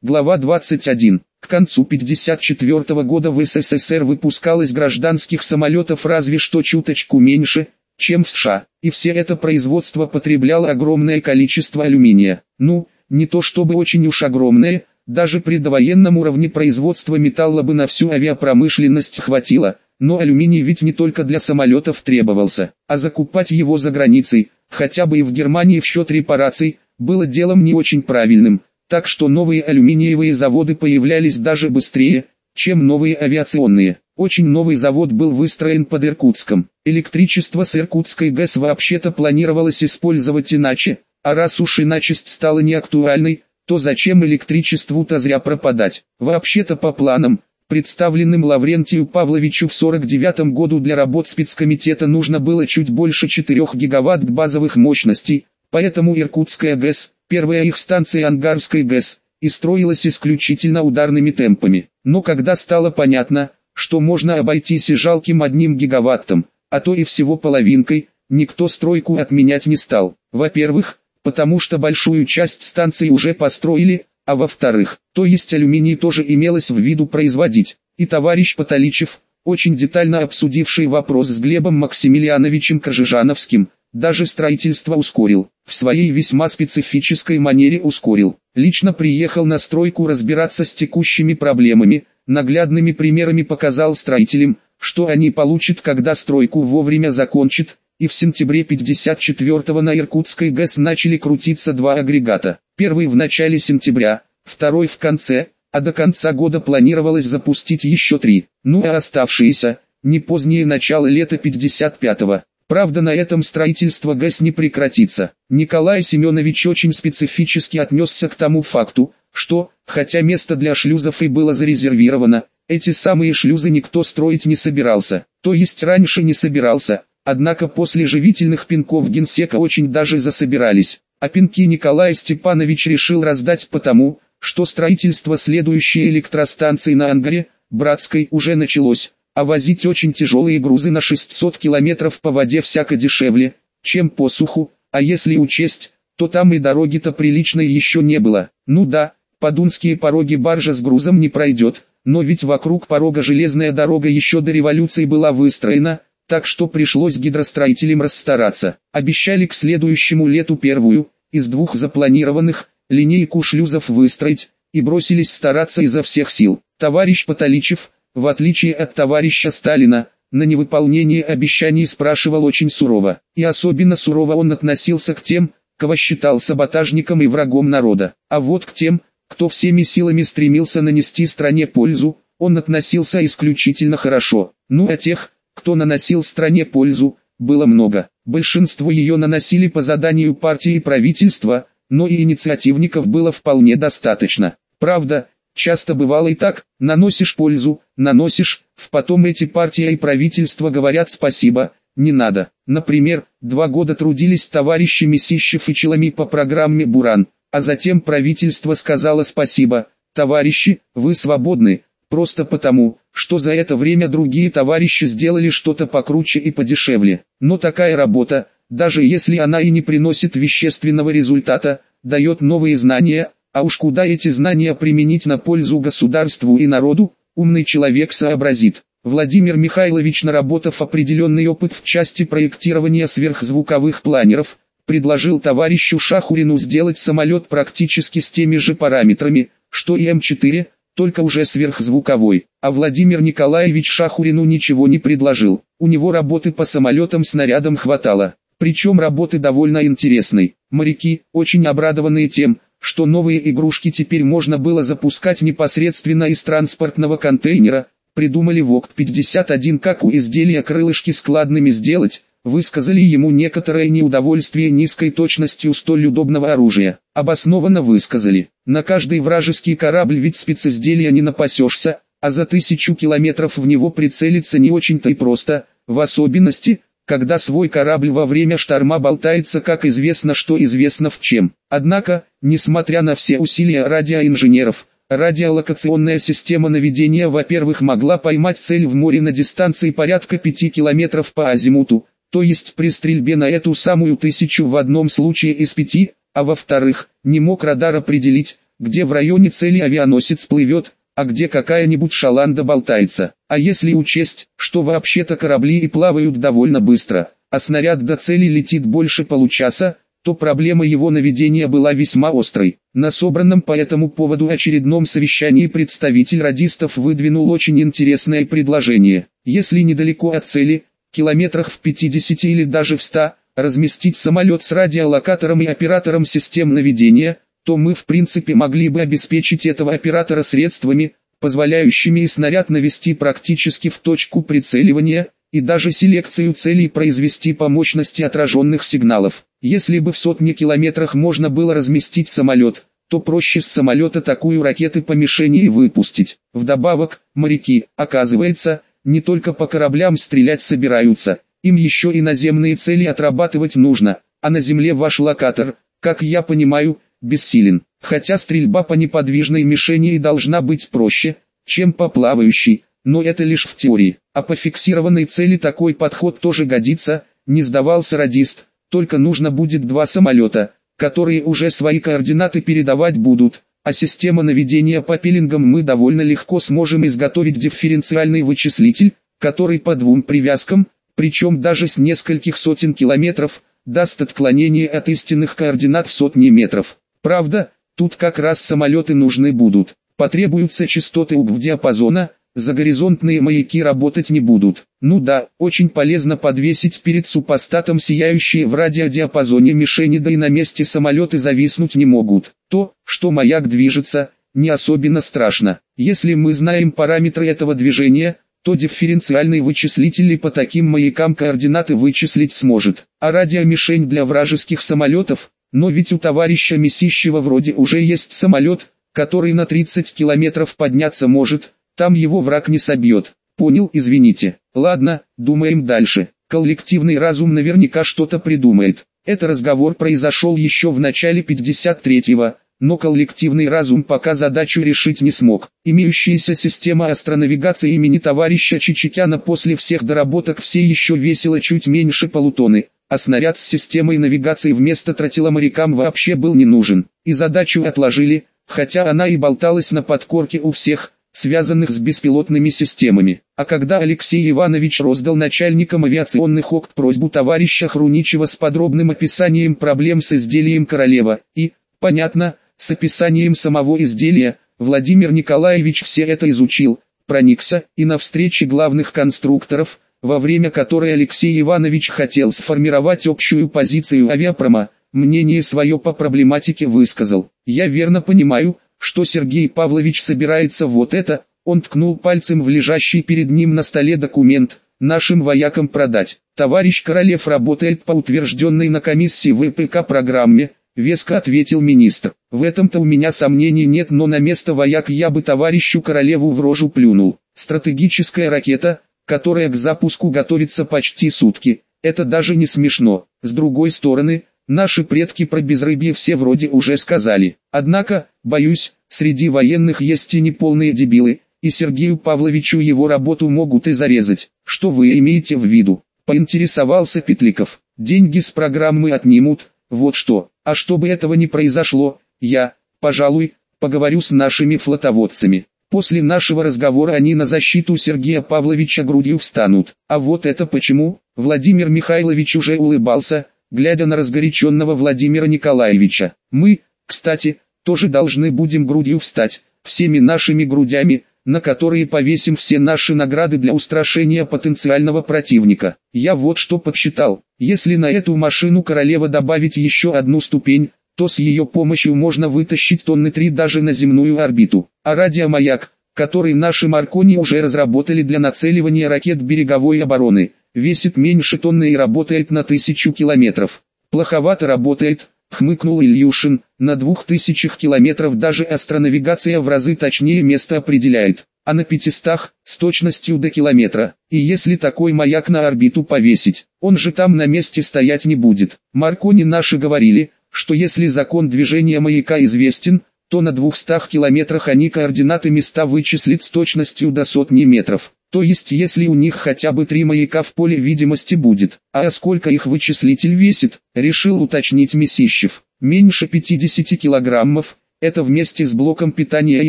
Глава 21. К концу 1954 года в СССР выпускалось гражданских самолетов разве что чуточку меньше, чем в США, и все это производство потребляло огромное количество алюминия. Ну, не то чтобы очень уж огромное, даже при довоенном уровне производства металла бы на всю авиапромышленность хватило, но алюминий ведь не только для самолетов требовался, а закупать его за границей, хотя бы и в Германии в счет репараций, было делом не очень правильным, так что новые алюминиевые заводы появлялись даже быстрее, чем новые авиационные. Очень новый завод был выстроен под Иркутском. Электричество с Иркутской ГЭС вообще-то планировалось использовать иначе, а раз уж иначесть стала неактуальной, то зачем электричеству-то зря пропадать? Вообще-то по планам, представленным Лаврентию Павловичу в 49 году для работ спецкомитета нужно было чуть больше 4 гигаватт базовых мощностей, поэтому Иркутская ГЭС, первая их станция Ангарской ГЭС, и строилась исключительно ударными темпами. Но когда стало понятно, что можно обойтись и жалким одним гигаваттом, а то и всего половинкой, никто стройку отменять не стал. Во-первых, потому что большую часть станций уже построили, а во-вторых, то есть алюминий тоже имелось в виду производить. И товарищ Потоличев, очень детально обсудивший вопрос с Глебом Максимилиановичем Кожижановским, даже строительство ускорил, в своей весьма специфической манере ускорил. Лично приехал на стройку разбираться с текущими проблемами, наглядными примерами показал строителям, что они получат когда стройку вовремя закончат, и в сентябре 54-го на Иркутской ГЭС начали крутиться два агрегата. Первый в начале сентября, второй в конце, а до конца года планировалось запустить еще три. Ну а оставшиеся, не позднее начала лета 55-го. Правда на этом строительство ГЭС не прекратится. Николай Семенович очень специфически отнесся к тому факту, что, хотя место для шлюзов и было зарезервировано, эти самые шлюзы никто строить не собирался. То есть раньше не собирался, Однако после живительных пинков генсека очень даже засобирались, а пинки Николай Степанович решил раздать потому, что строительство следующей электростанции на Ангаре, Братской, уже началось, а возить очень тяжелые грузы на 600 километров по воде всяко дешевле, чем по суху, а если учесть, то там и дороги-то приличной еще не было. Ну да, подунские пороги баржа с грузом не пройдет, но ведь вокруг порога железная дорога еще до революции была выстроена, так что пришлось гидростроителям расстараться. Обещали к следующему лету первую, из двух запланированных, линейку шлюзов выстроить, и бросились стараться изо всех сил. Товарищ Потоличев, в отличие от товарища Сталина, на невыполнение обещаний спрашивал очень сурово, и особенно сурово он относился к тем, кого считал саботажником и врагом народа. А вот к тем, кто всеми силами стремился нанести стране пользу, он относился исключительно хорошо. Ну а тех, кто наносил стране пользу, было много. Большинство ее наносили по заданию партии и правительства, но и инициативников было вполне достаточно. Правда, часто бывало и так, наносишь пользу, наносишь, в потом эти партии и правительство говорят спасибо, не надо. Например, два года трудились товарищи Месищев и Челами по программе «Буран», а затем правительство сказало спасибо, товарищи, вы свободны, просто потому, что за это время другие товарищи сделали что-то покруче и подешевле. Но такая работа, даже если она и не приносит вещественного результата, дает новые знания, а уж куда эти знания применить на пользу государству и народу, умный человек сообразит. Владимир Михайлович, наработав определенный опыт в части проектирования сверхзвуковых планеров, предложил товарищу Шахурину сделать самолет практически с теми же параметрами, что и М4, только уже сверхзвуковой, а Владимир Николаевич Шахурину ничего не предложил. У него работы по самолетам снарядам хватало, причем работы довольно интересной. Моряки, очень обрадованные тем, что новые игрушки теперь можно было запускать непосредственно из транспортного контейнера, Придумали ВОК-51 как у изделия крылышки складными сделать, высказали ему некоторое неудовольствие низкой точностью столь удобного оружия. Обоснованно высказали, на каждый вражеский корабль ведь специзделия не напасешься, а за тысячу километров в него прицелиться не очень-то и просто, в особенности, когда свой корабль во время шторма болтается как известно что известно в чем. Однако, несмотря на все усилия радиоинженеров, радиолокационная система наведения во-первых могла поймать цель в море на дистанции порядка 5 километров по азимуту, то есть при стрельбе на эту самую тысячу в одном случае из пяти, а во-вторых, не мог радар определить, где в районе цели авианосец плывет, а где какая-нибудь шаланда болтается. А если учесть, что вообще-то корабли и плавают довольно быстро, а снаряд до цели летит больше получаса, то проблема его наведения была весьма острой. На собранном по этому поводу очередном совещании представитель радистов выдвинул очень интересное предложение. Если недалеко от цели, километрах в 50 или даже в 100, разместить самолет с радиолокатором и оператором систем наведения, то мы в принципе могли бы обеспечить этого оператора средствами, позволяющими и снаряд навести практически в точку прицеливания, и даже селекцию целей произвести по мощности отраженных сигналов. Если бы в сотне километрах можно было разместить самолет, то проще с самолета такую ракеты по мишени и выпустить. Вдобавок, моряки, оказывается, не только по кораблям стрелять собираются, им еще и наземные цели отрабатывать нужно, а на земле ваш локатор, как я понимаю, бессилен. Хотя стрельба по неподвижной мишени и должна быть проще, чем по плавающей, но это лишь в теории. А по фиксированной цели такой подход тоже годится, не сдавался радист, только нужно будет два самолета, которые уже свои координаты передавать будут, а система наведения по пилингам мы довольно легко сможем изготовить дифференциальный вычислитель, который по двум привязкам, причем даже с нескольких сотен километров, даст отклонение от истинных координат в сотни метров. Правда, тут как раз самолеты нужны будут. Потребуются частоты УБВ-диапазона, загоризонтные маяки работать не будут. Ну да, очень полезно подвесить перед супостатом сияющие в радиодиапазоне мишени да и на месте самолеты зависнуть не могут. То, что маяк движется, не особенно страшно. Если мы знаем параметры этого движения, то дифференциальный вычислитель по таким маякам координаты вычислить сможет. А радиомишень для вражеских самолетов, но ведь у товарища Месищева вроде уже есть самолет, который на 30 километров подняться может, там его враг не собьет. Понял, извините. Ладно, думаем дальше. Коллективный разум наверняка что-то придумает. Этот разговор произошел еще в начале 53-го, но коллективный разум пока задачу решить не смог. Имеющаяся система астронавигации имени товарища Чичикяна после всех доработок все еще весила чуть меньше полутоны, а снаряд с системой навигации вместо тротила морякам вообще был не нужен. И задачу отложили, хотя она и болталась на подкорке у всех, связанных с беспилотными системами. А когда Алексей Иванович роздал начальникам авиационных ОКТ просьбу товарища Хруничева с подробным описанием проблем с изделием «Королева» и, понятно, с описанием самого изделия, Владимир Николаевич все это изучил, проникся, и на встрече главных конструкторов, во время которой Алексей Иванович хотел сформировать общую позицию авиапрома, мнение свое по проблематике высказал. Я верно понимаю, что Сергей Павлович собирается вот это, он ткнул пальцем в лежащий перед ним на столе документ, нашим воякам продать. Товарищ Королев работает по утвержденной на комиссии ВПК программе, веско ответил министр. В этом-то у меня сомнений нет, но на место вояк я бы товарищу Королеву в рожу плюнул. Стратегическая ракета, которая к запуску готовится почти сутки, это даже не смешно. С другой стороны, Наши предки про безрыбье все вроде уже сказали. Однако, боюсь, среди военных есть и неполные дебилы, и Сергею Павловичу его работу могут и зарезать. Что вы имеете в виду? Поинтересовался Петликов. Деньги с программы отнимут, вот что. А чтобы этого не произошло, я, пожалуй, поговорю с нашими флотоводцами. После нашего разговора они на защиту Сергея Павловича грудью встанут. А вот это почему? Владимир Михайлович уже улыбался, глядя на разгоряченного Владимира Николаевича. Мы, кстати, тоже должны будем грудью встать, всеми нашими грудями, на которые повесим все наши награды для устрашения потенциального противника. Я вот что подсчитал, если на эту машину королева добавить еще одну ступень, то с ее помощью можно вытащить тонны три даже на земную орбиту. А радиомаяк, который наши Маркони уже разработали для нацеливания ракет береговой обороны, весит меньше тонны и работает на тысячу километров. Плоховато работает, хмыкнул Ильюшин, на двух тысячах километров даже астронавигация в разы точнее место определяет, а на пятистах, с точностью до километра. И если такой маяк на орбиту повесить, он же там на месте стоять не будет. Маркони наши говорили, что если закон движения маяка известен, то на 200 километрах они координаты места вычислят с точностью до сотни метров. То есть если у них хотя бы три маяка в поле видимости будет, а сколько их вычислитель весит, решил уточнить Месищев. Меньше 50 килограммов, это вместе с блоком питания и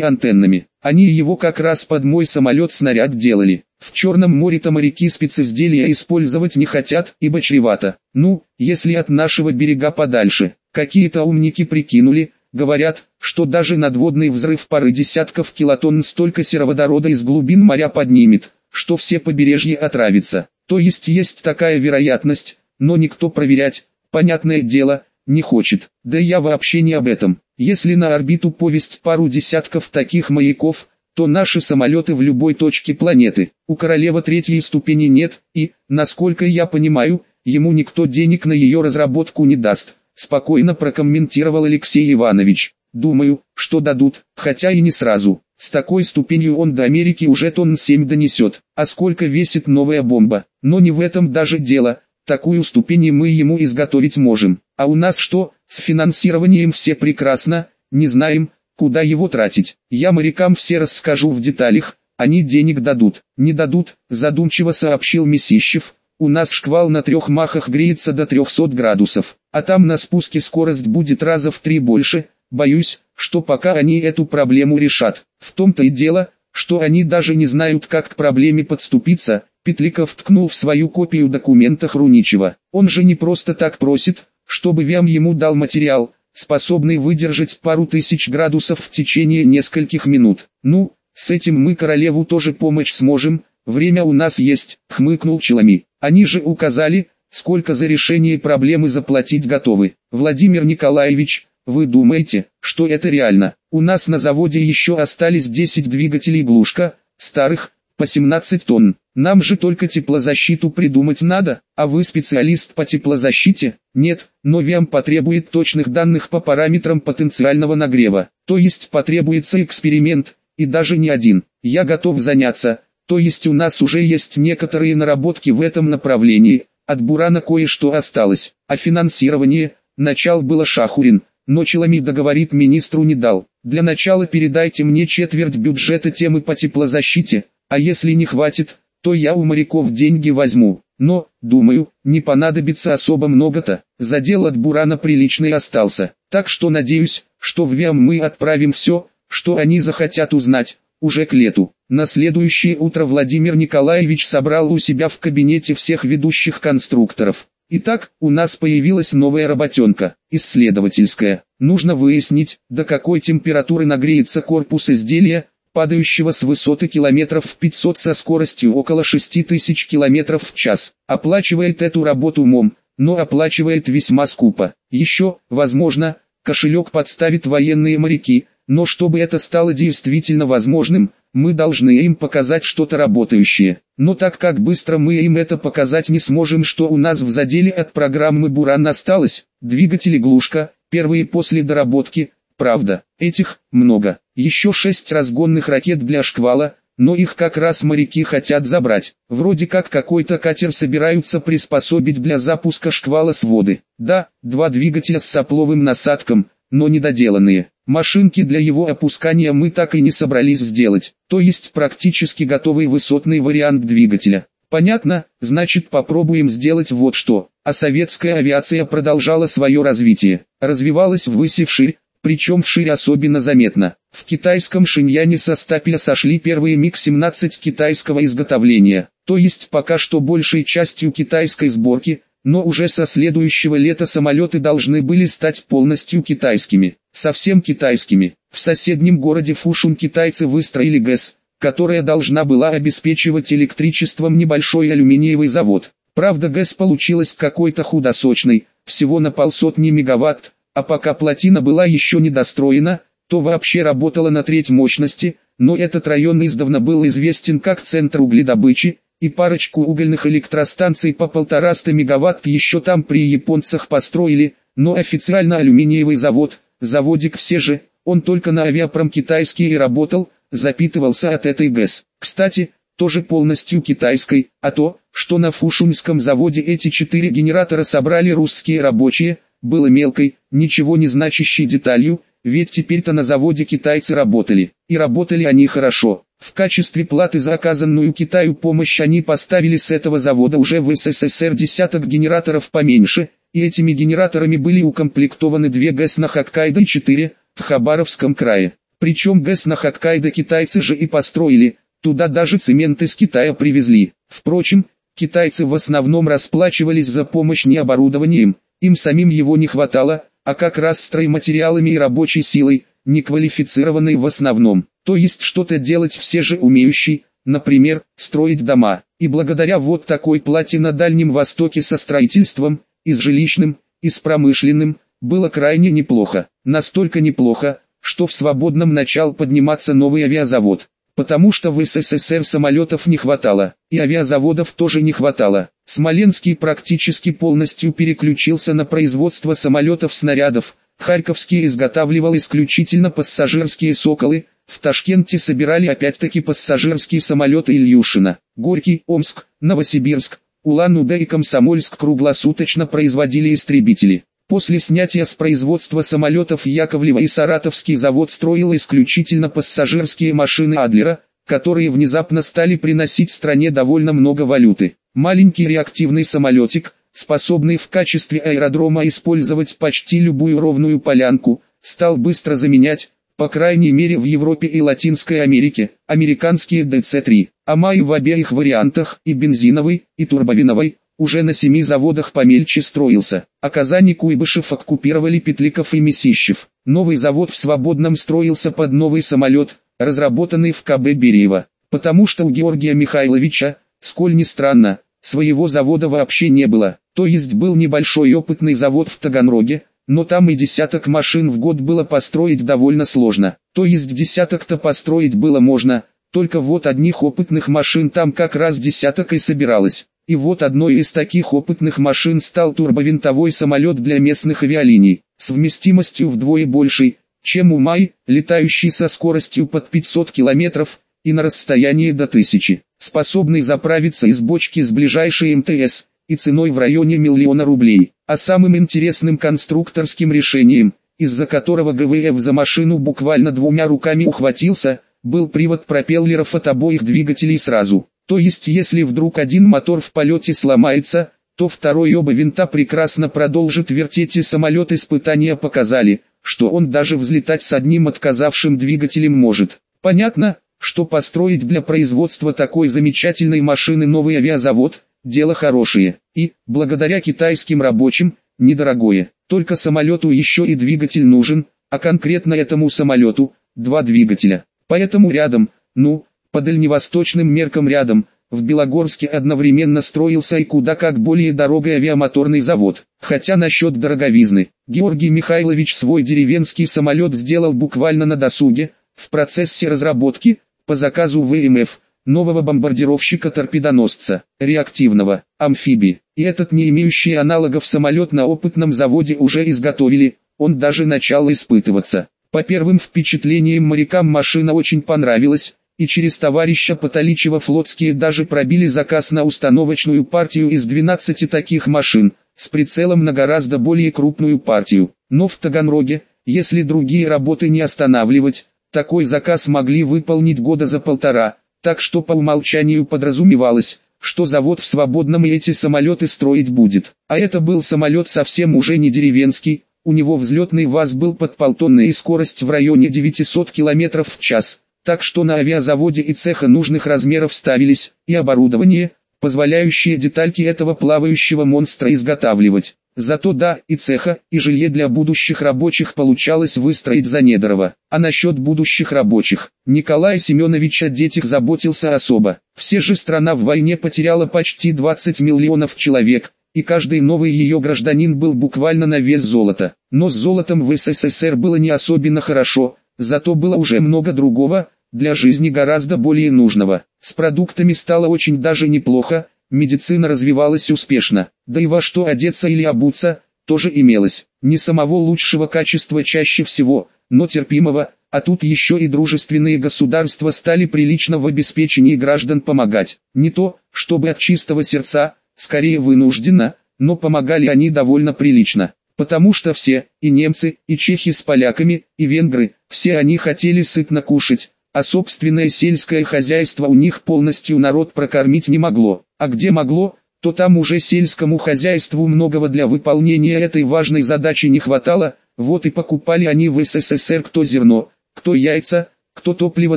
антеннами. Они его как раз под мой самолет-снаряд делали. В Черном море-то моряки специзделия использовать не хотят, ибо чревато. Ну, если от нашего берега подальше. Какие-то умники прикинули, говорят, что даже надводный взрыв пары десятков килотонн столько сероводорода из глубин моря поднимет, что все побережья отравится. То есть есть такая вероятность, но никто проверять, понятное дело, не хочет. Да я вообще не об этом. Если на орбиту повесть пару десятков таких маяков, то наши самолеты в любой точке планеты. У королева третьей ступени нет, и, насколько я понимаю, ему никто денег на ее разработку не даст. Спокойно прокомментировал Алексей Иванович. Думаю, что дадут, хотя и не сразу. С такой ступенью он до Америки уже тонн 7 донесет. А сколько весит новая бомба? Но не в этом даже дело. Такую ступень мы ему изготовить можем. А у нас что, с финансированием все прекрасно, не знаем, куда его тратить. Я морякам все расскажу в деталях, они денег дадут. Не дадут, задумчиво сообщил Месищев. У нас шквал на трех махах греется до 300 градусов, а там на спуске скорость будет раза в три больше, Боюсь, что пока они эту проблему решат. В том-то и дело, что они даже не знают как к проблеме подступиться, Петликов ткнул в свою копию документа Хруничева. Он же не просто так просит, чтобы Вям ему дал материал, способный выдержать пару тысяч градусов в течение нескольких минут. Ну, с этим мы королеву тоже помочь сможем, время у нас есть, хмыкнул Челами. Они же указали, сколько за решение проблемы заплатить готовы. Владимир Николаевич, вы думаете, что это реально? У нас на заводе еще остались 10 двигателей глушка, старых, по 17 тонн. Нам же только теплозащиту придумать надо, а вы специалист по теплозащите? Нет, но ВИАМ потребует точных данных по параметрам потенциального нагрева. То есть потребуется эксперимент, и даже не один. Я готов заняться, то есть у нас уже есть некоторые наработки в этом направлении. От Бурана кое-что осталось, а финансирование, начал было Шахурин, но Челами договорить министру не дал. Для начала передайте мне четверть бюджета темы по теплозащите, а если не хватит, то я у моряков деньги возьму. Но, думаю, не понадобится особо много-то, задел от Бурана приличный остался. Так что надеюсь, что в ВИАМ мы отправим все, что они захотят узнать, уже к лету. На следующее утро Владимир Николаевич собрал у себя в кабинете всех ведущих конструкторов. Итак, у нас появилась новая работенка, исследовательская. Нужно выяснить, до какой температуры нагреется корпус изделия, падающего с высоты километров в 500 со скоростью около 6000 километров в час. Оплачивает эту работу МОМ, но оплачивает весьма скупо. Еще, возможно, кошелек подставит военные моряки, но чтобы это стало действительно возможным, мы должны им показать что-то работающее. Но так как быстро мы им это показать не сможем, что у нас в заделе от программы «Буран» осталось, двигатели глушка, первые после доработки, правда, этих, много. Еще шесть разгонных ракет для шквала, но их как раз моряки хотят забрать. Вроде как какой-то катер собираются приспособить для запуска шквала с воды. Да, два двигателя с сопловым насадком, но недоделанные. Машинки для его опускания мы так и не собрались сделать, то есть практически готовый высотный вариант двигателя. Понятно, значит попробуем сделать вот что. А советская авиация продолжала свое развитие, развивалась ввысь и вширь, причем вширь особенно заметно. В китайском Шиньяне со стапеля сошли первые МиГ-17 китайского изготовления, то есть пока что большей частью китайской сборки, но уже со следующего лета самолеты должны были стать полностью китайскими, совсем китайскими. В соседнем городе Фушун китайцы выстроили ГЭС, которая должна была обеспечивать электричеством небольшой алюминиевый завод. Правда ГЭС получилась какой-то худосочной, всего на полсотни мегаватт, а пока плотина была еще не достроена, то вообще работала на треть мощности, но этот район издавна был известен как центр угледобычи, и парочку угольных электростанций по полтораста мегаватт еще там при японцах построили, но официально алюминиевый завод, заводик все же, он только на авиапром китайский и работал, запитывался от этой ГЭС. Кстати, тоже полностью китайской, а то, что на Фушунском заводе эти четыре генератора собрали русские рабочие, было мелкой, ничего не значащей деталью, ведь теперь-то на заводе китайцы работали, и работали они хорошо. В качестве платы за оказанную Китаю помощь они поставили с этого завода уже в СССР десяток генераторов поменьше, и этими генераторами были укомплектованы две ГЭС на Хоккайдо и четыре в Хабаровском крае. Причем ГЭС на Хоккайдо китайцы же и построили, туда даже цемент из Китая привезли. Впрочем, китайцы в основном расплачивались за помощь не оборудованием, им самим его не хватало, а как раз стройматериалами и рабочей силой, неквалифицированной в основном, то есть что-то делать все же умеющий, например, строить дома, и благодаря вот такой плате на Дальнем Востоке со строительством, и с жилищным, и с промышленным, было крайне неплохо, настолько неплохо, что в свободном начал подниматься новый авиазавод, потому что в СССР самолетов не хватало, и авиазаводов тоже не хватало. Смоленский практически полностью переключился на производство самолетов-снарядов, Харьковский изготавливал исключительно пассажирские «Соколы», в Ташкенте собирали опять-таки пассажирские самолеты Ильюшина, Горький, Омск, Новосибирск, Улан-Удэ и Комсомольск круглосуточно производили истребители. После снятия с производства самолетов Яковлева и Саратовский завод строил исключительно пассажирские машины Адлера, которые внезапно стали приносить стране довольно много валюты. Маленький реактивный самолетик, способный в качестве аэродрома использовать почти любую ровную полянку, стал быстро заменять, по крайней мере в Европе и Латинской Америке, американские DC-3, а май в обеих вариантах, и бензиновый, и турбовиновый, уже на семи заводах помельче строился, а Казани Куйбышев оккупировали Петликов и Месищев. Новый завод в Свободном строился под новый самолет, разработанный в КБ Бериева, потому что у Георгия Михайловича, сколь ни странно, своего завода вообще не было, то есть был небольшой опытный завод в Таганроге, но там и десяток машин в год было построить довольно сложно, то есть десяток-то построить было можно, только вот одних опытных машин там как раз десяток и собиралось. И вот одной из таких опытных машин стал турбовинтовой самолет для местных авиалиний, с вместимостью вдвое большей, чем у Май, летающий со скоростью под 500 км, и на расстоянии до 1000, способный заправиться из бочки с ближайшей МТС, и ценой в районе миллиона рублей. А самым интересным конструкторским решением, из-за которого ГВФ за машину буквально двумя руками ухватился, был привод пропеллеров от обоих двигателей сразу. То есть если вдруг один мотор в полете сломается, то второй оба винта прекрасно продолжит вертеть и самолет испытания показали, что он даже взлетать с одним отказавшим двигателем может. Понятно, что построить для производства такой замечательной машины новый авиазавод – дело хорошее, и, благодаря китайским рабочим, недорогое. Только самолету еще и двигатель нужен, а конкретно этому самолету – два двигателя. Поэтому рядом, ну, по дальневосточным меркам рядом, в Белогорске одновременно строился и куда как более дорогой авиамоторный завод. Хотя насчет дороговизны, Георгий Михайлович свой деревенский самолет сделал буквально на досуге, в процессе разработки, по заказу ВМФ, нового бомбардировщика-торпедоносца, реактивного, амфибии. И этот не имеющий аналогов самолет на опытном заводе уже изготовили, он даже начал испытываться. По первым впечатлениям морякам машина очень понравилась, и через товарища Потоличева флотские даже пробили заказ на установочную партию из 12 таких машин, с прицелом на гораздо более крупную партию. Но в Таганроге, если другие работы не останавливать, такой заказ могли выполнить года за полтора, так что по умолчанию подразумевалось, что завод в Свободном и эти самолеты строить будет. А это был самолет совсем уже не деревенский, у него взлетный ВАЗ был под полтонной и скорость в районе 900 км в час так что на авиазаводе и цеха нужных размеров ставились, и оборудование, позволяющее детальки этого плавающего монстра изготавливать. Зато да, и цеха, и жилье для будущих рабочих получалось выстроить за недорово. А насчет будущих рабочих, Николай Семенович о детях заботился особо. Все же страна в войне потеряла почти 20 миллионов человек, и каждый новый ее гражданин был буквально на вес золота. Но с золотом в СССР было не особенно хорошо, зато было уже много другого, для жизни гораздо более нужного. С продуктами стало очень даже неплохо, медицина развивалась успешно, да и во что одеться или обуться, тоже имелось. Не самого лучшего качества чаще всего, но терпимого, а тут еще и дружественные государства стали прилично в обеспечении граждан помогать. Не то, чтобы от чистого сердца, скорее вынужденно, но помогали они довольно прилично. Потому что все, и немцы, и чехи с поляками, и венгры, все они хотели сытно кушать, а собственное сельское хозяйство у них полностью народ прокормить не могло. А где могло, то там уже сельскому хозяйству многого для выполнения этой важной задачи не хватало, вот и покупали они в СССР кто зерно, кто яйца, кто топливо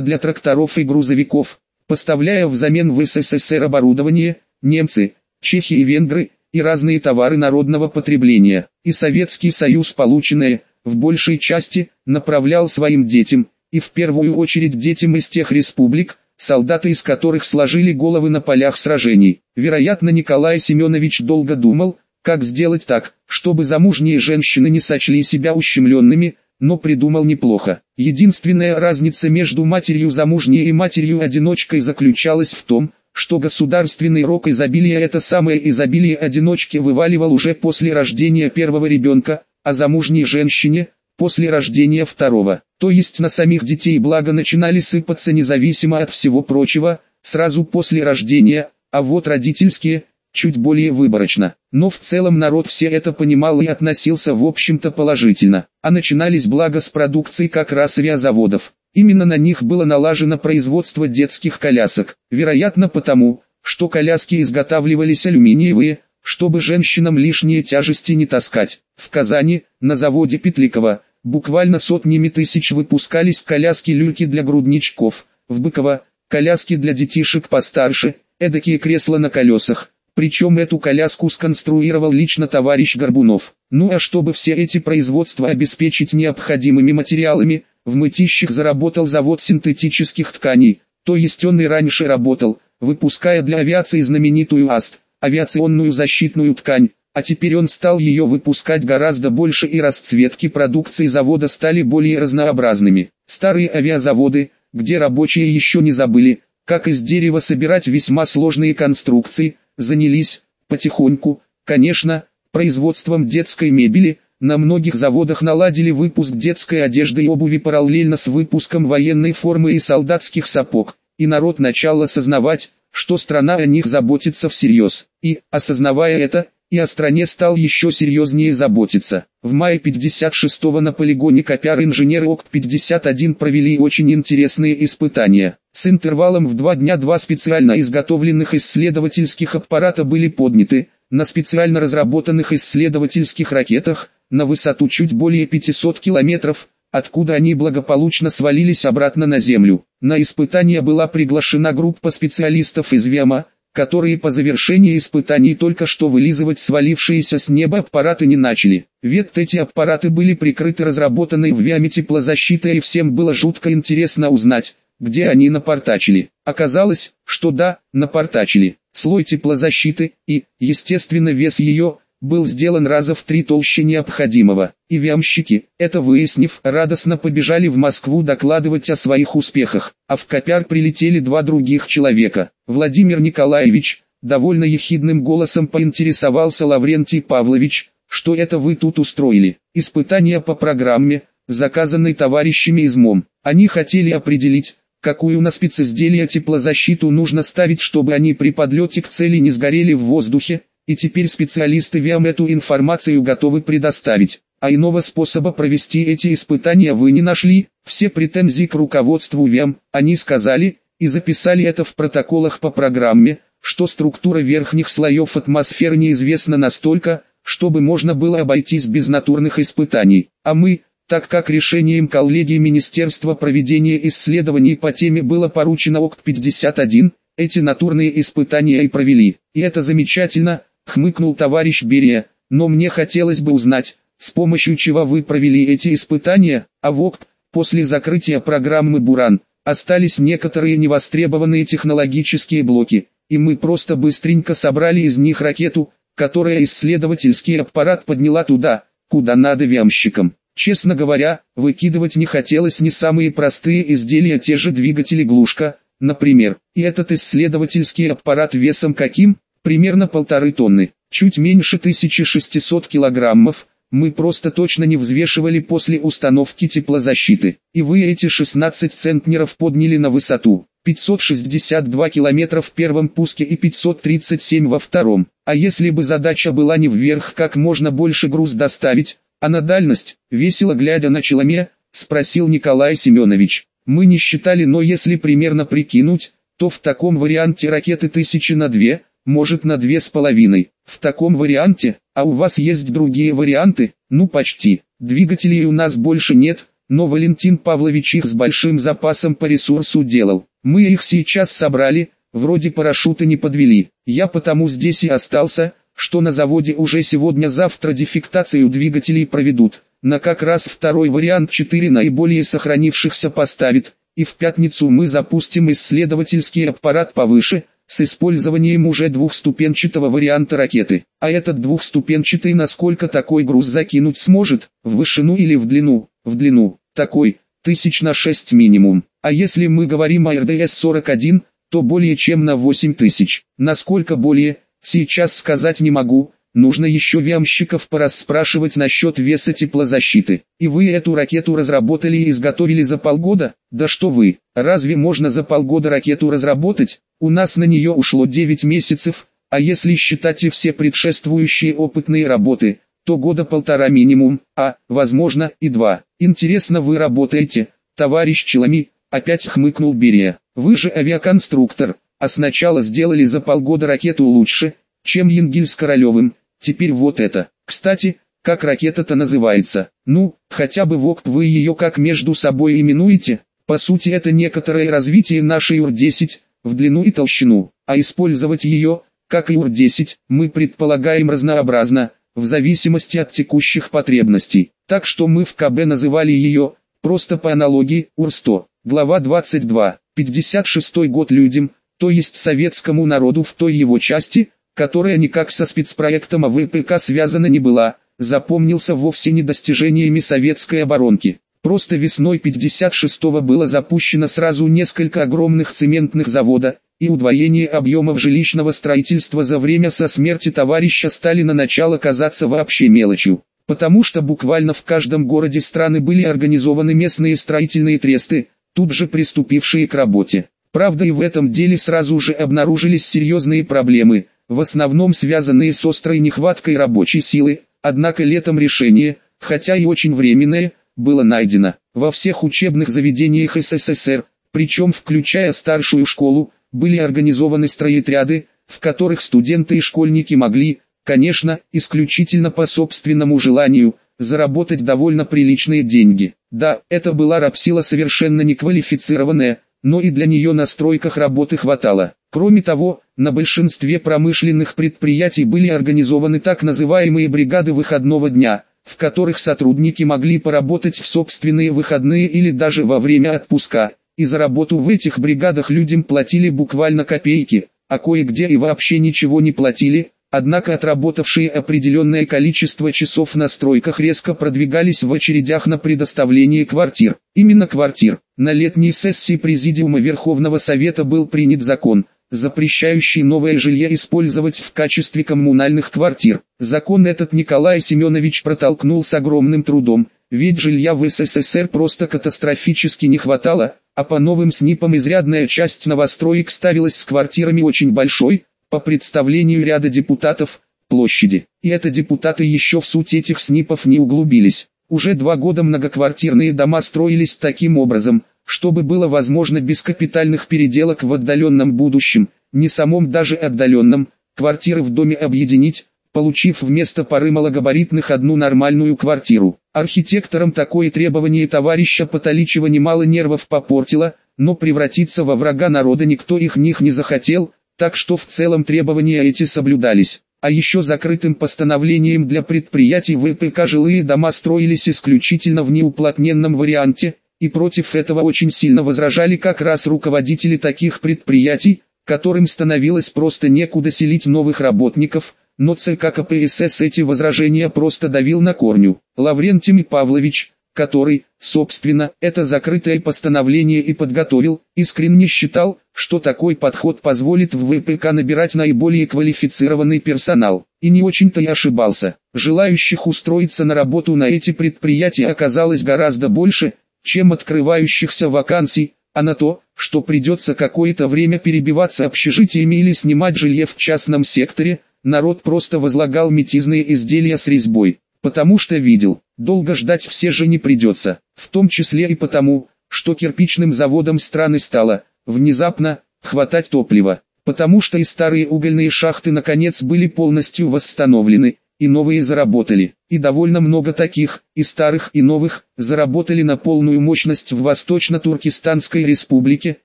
для тракторов и грузовиков, поставляя взамен в СССР оборудование, немцы, чехи и венгры, и разные товары народного потребления, и Советский Союз полученное, в большей части, направлял своим детям, и в первую очередь детям из тех республик, солдаты из которых сложили головы на полях сражений. Вероятно Николай Семенович долго думал, как сделать так, чтобы замужние женщины не сочли себя ущемленными, но придумал неплохо. Единственная разница между матерью замужней и матерью-одиночкой заключалась в том, что государственный рок изобилия это самое изобилие одиночки вываливал уже после рождения первого ребенка, а замужней женщине – после рождения второго. То есть на самих детей благо начинали сыпаться независимо от всего прочего, сразу после рождения, а вот родительские – чуть более выборочно. Но в целом народ все это понимал и относился в общем-то положительно. А начинались благо с продукции как раз авиазаводов. Именно на них было налажено производство детских колясок, вероятно потому, что коляски изготавливались алюминиевые, чтобы женщинам лишние тяжести не таскать. В Казани, на заводе Петликова, буквально сотнями тысяч выпускались коляски-люльки для грудничков, в Быково, коляски для детишек постарше, эдакие кресла на колесах, причем эту коляску сконструировал лично товарищ Горбунов. Ну а чтобы все эти производства обеспечить необходимыми материалами, в Мытищах заработал завод синтетических тканей, то есть он и раньше работал, выпуская для авиации знаменитую АСТ, авиационную защитную ткань, а теперь он стал ее выпускать гораздо больше и расцветки продукции завода стали более разнообразными. Старые авиазаводы, где рабочие еще не забыли, как из дерева собирать весьма сложные конструкции, занялись, потихоньку, конечно, производством детской мебели, на многих заводах наладили выпуск детской одежды и обуви параллельно с выпуском военной формы и солдатских сапог, и народ начал осознавать, что страна о них заботится всерьез, и, осознавая это, и о стране стал еще серьезнее заботиться. В мае 56-го на полигоне Копяр инженеры ОКТ-51 провели очень интересные испытания. С интервалом в два дня два специально изготовленных исследовательских аппарата были подняты, на специально разработанных исследовательских ракетах, на высоту чуть более 500 километров, откуда они благополучно свалились обратно на Землю. На испытания была приглашена группа специалистов из ВИАМа, которые по завершении испытаний только что вылизывать свалившиеся с неба аппараты не начали. Ведь эти аппараты были прикрыты разработанной в ВИАМе теплозащитой и всем было жутко интересно узнать, где они напортачили. Оказалось, что да, напортачили. Слой теплозащиты и, естественно вес ее, был сделан раза в три толще необходимого, и вямщики, это выяснив, радостно побежали в Москву докладывать о своих успехах, а в Копяр прилетели два других человека. Владимир Николаевич, довольно ехидным голосом поинтересовался Лаврентий Павлович, что это вы тут устроили. Испытания по программе, заказанной товарищами из МОМ. Они хотели определить, какую на специзделие теплозащиту нужно ставить, чтобы они при подлете к цели не сгорели в воздухе, и теперь специалисты ВИАМ эту информацию готовы предоставить. А иного способа провести эти испытания вы не нашли, все претензии к руководству ВИАМ, они сказали, и записали это в протоколах по программе, что структура верхних слоев атмосферы неизвестна настолько, чтобы можно было обойтись без натурных испытаний. А мы, так как решением коллегии Министерства проведения исследований по теме было поручено ОКТ-51, эти натурные испытания и провели. И это замечательно, хмыкнул товарищ Берия, но мне хотелось бы узнать, с помощью чего вы провели эти испытания, а в ОКТ, после закрытия программы «Буран», остались некоторые невостребованные технологические блоки, и мы просто быстренько собрали из них ракету, которая исследовательский аппарат подняла туда, куда надо вямщикам. Честно говоря, выкидывать не хотелось не самые простые изделия те же двигатели глушка, например, и этот исследовательский аппарат весом каким? Примерно полторы тонны, чуть меньше 1600 килограммов, мы просто точно не взвешивали после установки теплозащиты, и вы эти 16 центнеров подняли на высоту. 562 километра в первом пуске и 537 во втором. А если бы задача была не вверх как можно больше груз доставить, а на дальность, весело глядя на Челоме, спросил Николай Семенович. Мы не считали, но если примерно прикинуть, то в таком варианте ракеты тысячи на две, может на две с половиной. В таком варианте, а у вас есть другие варианты? Ну почти. Двигателей у нас больше нет, но Валентин Павлович их с большим запасом по ресурсу делал. Мы их сейчас собрали, вроде парашюта не подвели. Я потому здесь и остался, что на заводе уже сегодня-завтра дефектацию двигателей проведут. На как раз второй вариант 4 наиболее сохранившихся поставит, и в пятницу мы запустим исследовательский аппарат повыше, с использованием уже двухступенчатого варианта ракеты. А этот двухступенчатый насколько такой груз закинуть сможет, в вышину или в длину, в длину, такой, тысяч на 6 минимум. А если мы говорим о РДС-41, то более чем на 8 тысяч. Насколько более, сейчас сказать не могу, нужно еще вямщиков порасспрашивать насчет веса теплозащиты. И вы эту ракету разработали и изготовили за полгода? Да что вы, разве можно за полгода ракету разработать? У нас на нее ушло 9 месяцев, а если считать и все предшествующие опытные работы, то года полтора минимум, а, возможно, и два. Интересно вы работаете, товарищ Челами, Опять хмыкнул Берия. Вы же авиаконструктор, а сначала сделали за полгода ракету лучше, чем Янгель с Королевым. Теперь вот это. Кстати, как ракета-то называется? Ну, хотя бы ВОКП вы ее как между собой именуете? По сути это некоторое развитие нашей УР-10, в длину и толщину, а использовать ее, как и УР-10, мы предполагаем разнообразно, в зависимости от текущих потребностей. Так что мы в КБ называли ее, просто по аналогии, УР-100. Глава 22. 56 год людям, то есть советскому народу в той его части, которая никак со спецпроектом АВПК связана не была, запомнился вовсе не достижениями советской оборонки. Просто весной 56-го было запущено сразу несколько огромных цементных завода, и удвоение объемов жилищного строительства за время со смерти товарища Сталина начало казаться вообще мелочью. Потому что буквально в каждом городе страны были организованы местные строительные тресты, тут же приступившие к работе. Правда и в этом деле сразу же обнаружились серьезные проблемы, в основном связанные с острой нехваткой рабочей силы, однако летом решение, хотя и очень временное, было найдено. Во всех учебных заведениях СССР, причем включая старшую школу, были организованы стройотряды, в которых студенты и школьники могли, конечно, исключительно по собственному желанию, заработать довольно приличные деньги. Да, это была рабсила совершенно неквалифицированная, но и для нее на стройках работы хватало. Кроме того, на большинстве промышленных предприятий были организованы так называемые бригады выходного дня, в которых сотрудники могли поработать в собственные выходные или даже во время отпуска, и за работу в этих бригадах людям платили буквально копейки, а кое-где и вообще ничего не платили, Однако отработавшие определенное количество часов на стройках резко продвигались в очередях на предоставление квартир. Именно квартир. На летней сессии Президиума Верховного Совета был принят закон, запрещающий новое жилье использовать в качестве коммунальных квартир. Закон этот Николай Семенович протолкнул с огромным трудом, ведь жилья в СССР просто катастрофически не хватало, а по новым СНИПам изрядная часть новостроек ставилась с квартирами очень большой, по представлению ряда депутатов, площади. И это депутаты еще в суть этих СНИПов не углубились. Уже два года многоквартирные дома строились таким образом, чтобы было возможно без капитальных переделок в отдаленном будущем, не самом даже отдаленном, квартиры в доме объединить, получив вместо пары малогабаритных одну нормальную квартиру. Архитекторам такое требование товарища Потоличева немало нервов попортило, но превратиться во врага народа никто их них не захотел, так что в целом требования эти соблюдались. А еще закрытым постановлением для предприятий ВПК жилые дома строились исключительно в неуплотненном варианте, и против этого очень сильно возражали как раз руководители таких предприятий, которым становилось просто некуда селить новых работников, но ЦК КПСС эти возражения просто давил на корню. Лаврентий Павлович, который, собственно, это закрытое постановление и подготовил, искренне считал, что такой подход позволит в ВПК набирать наиболее квалифицированный персонал. И не очень-то и ошибался. Желающих устроиться на работу на эти предприятия оказалось гораздо больше, чем открывающихся вакансий, а на то, что придется какое-то время перебиваться общежитиями или снимать жилье в частном секторе, народ просто возлагал метизные изделия с резьбой, потому что видел, долго ждать все же не придется, в том числе и потому, что кирпичным заводом страны стало, внезапно, хватать топлива, потому что и старые угольные шахты наконец были полностью восстановлены, и новые заработали, и довольно много таких, и старых, и новых, заработали на полную мощность в Восточно-Туркестанской республике,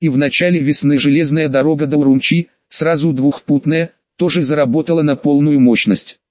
и в начале весны железная дорога до Урумчи, сразу двухпутная, тоже заработала на полную мощность.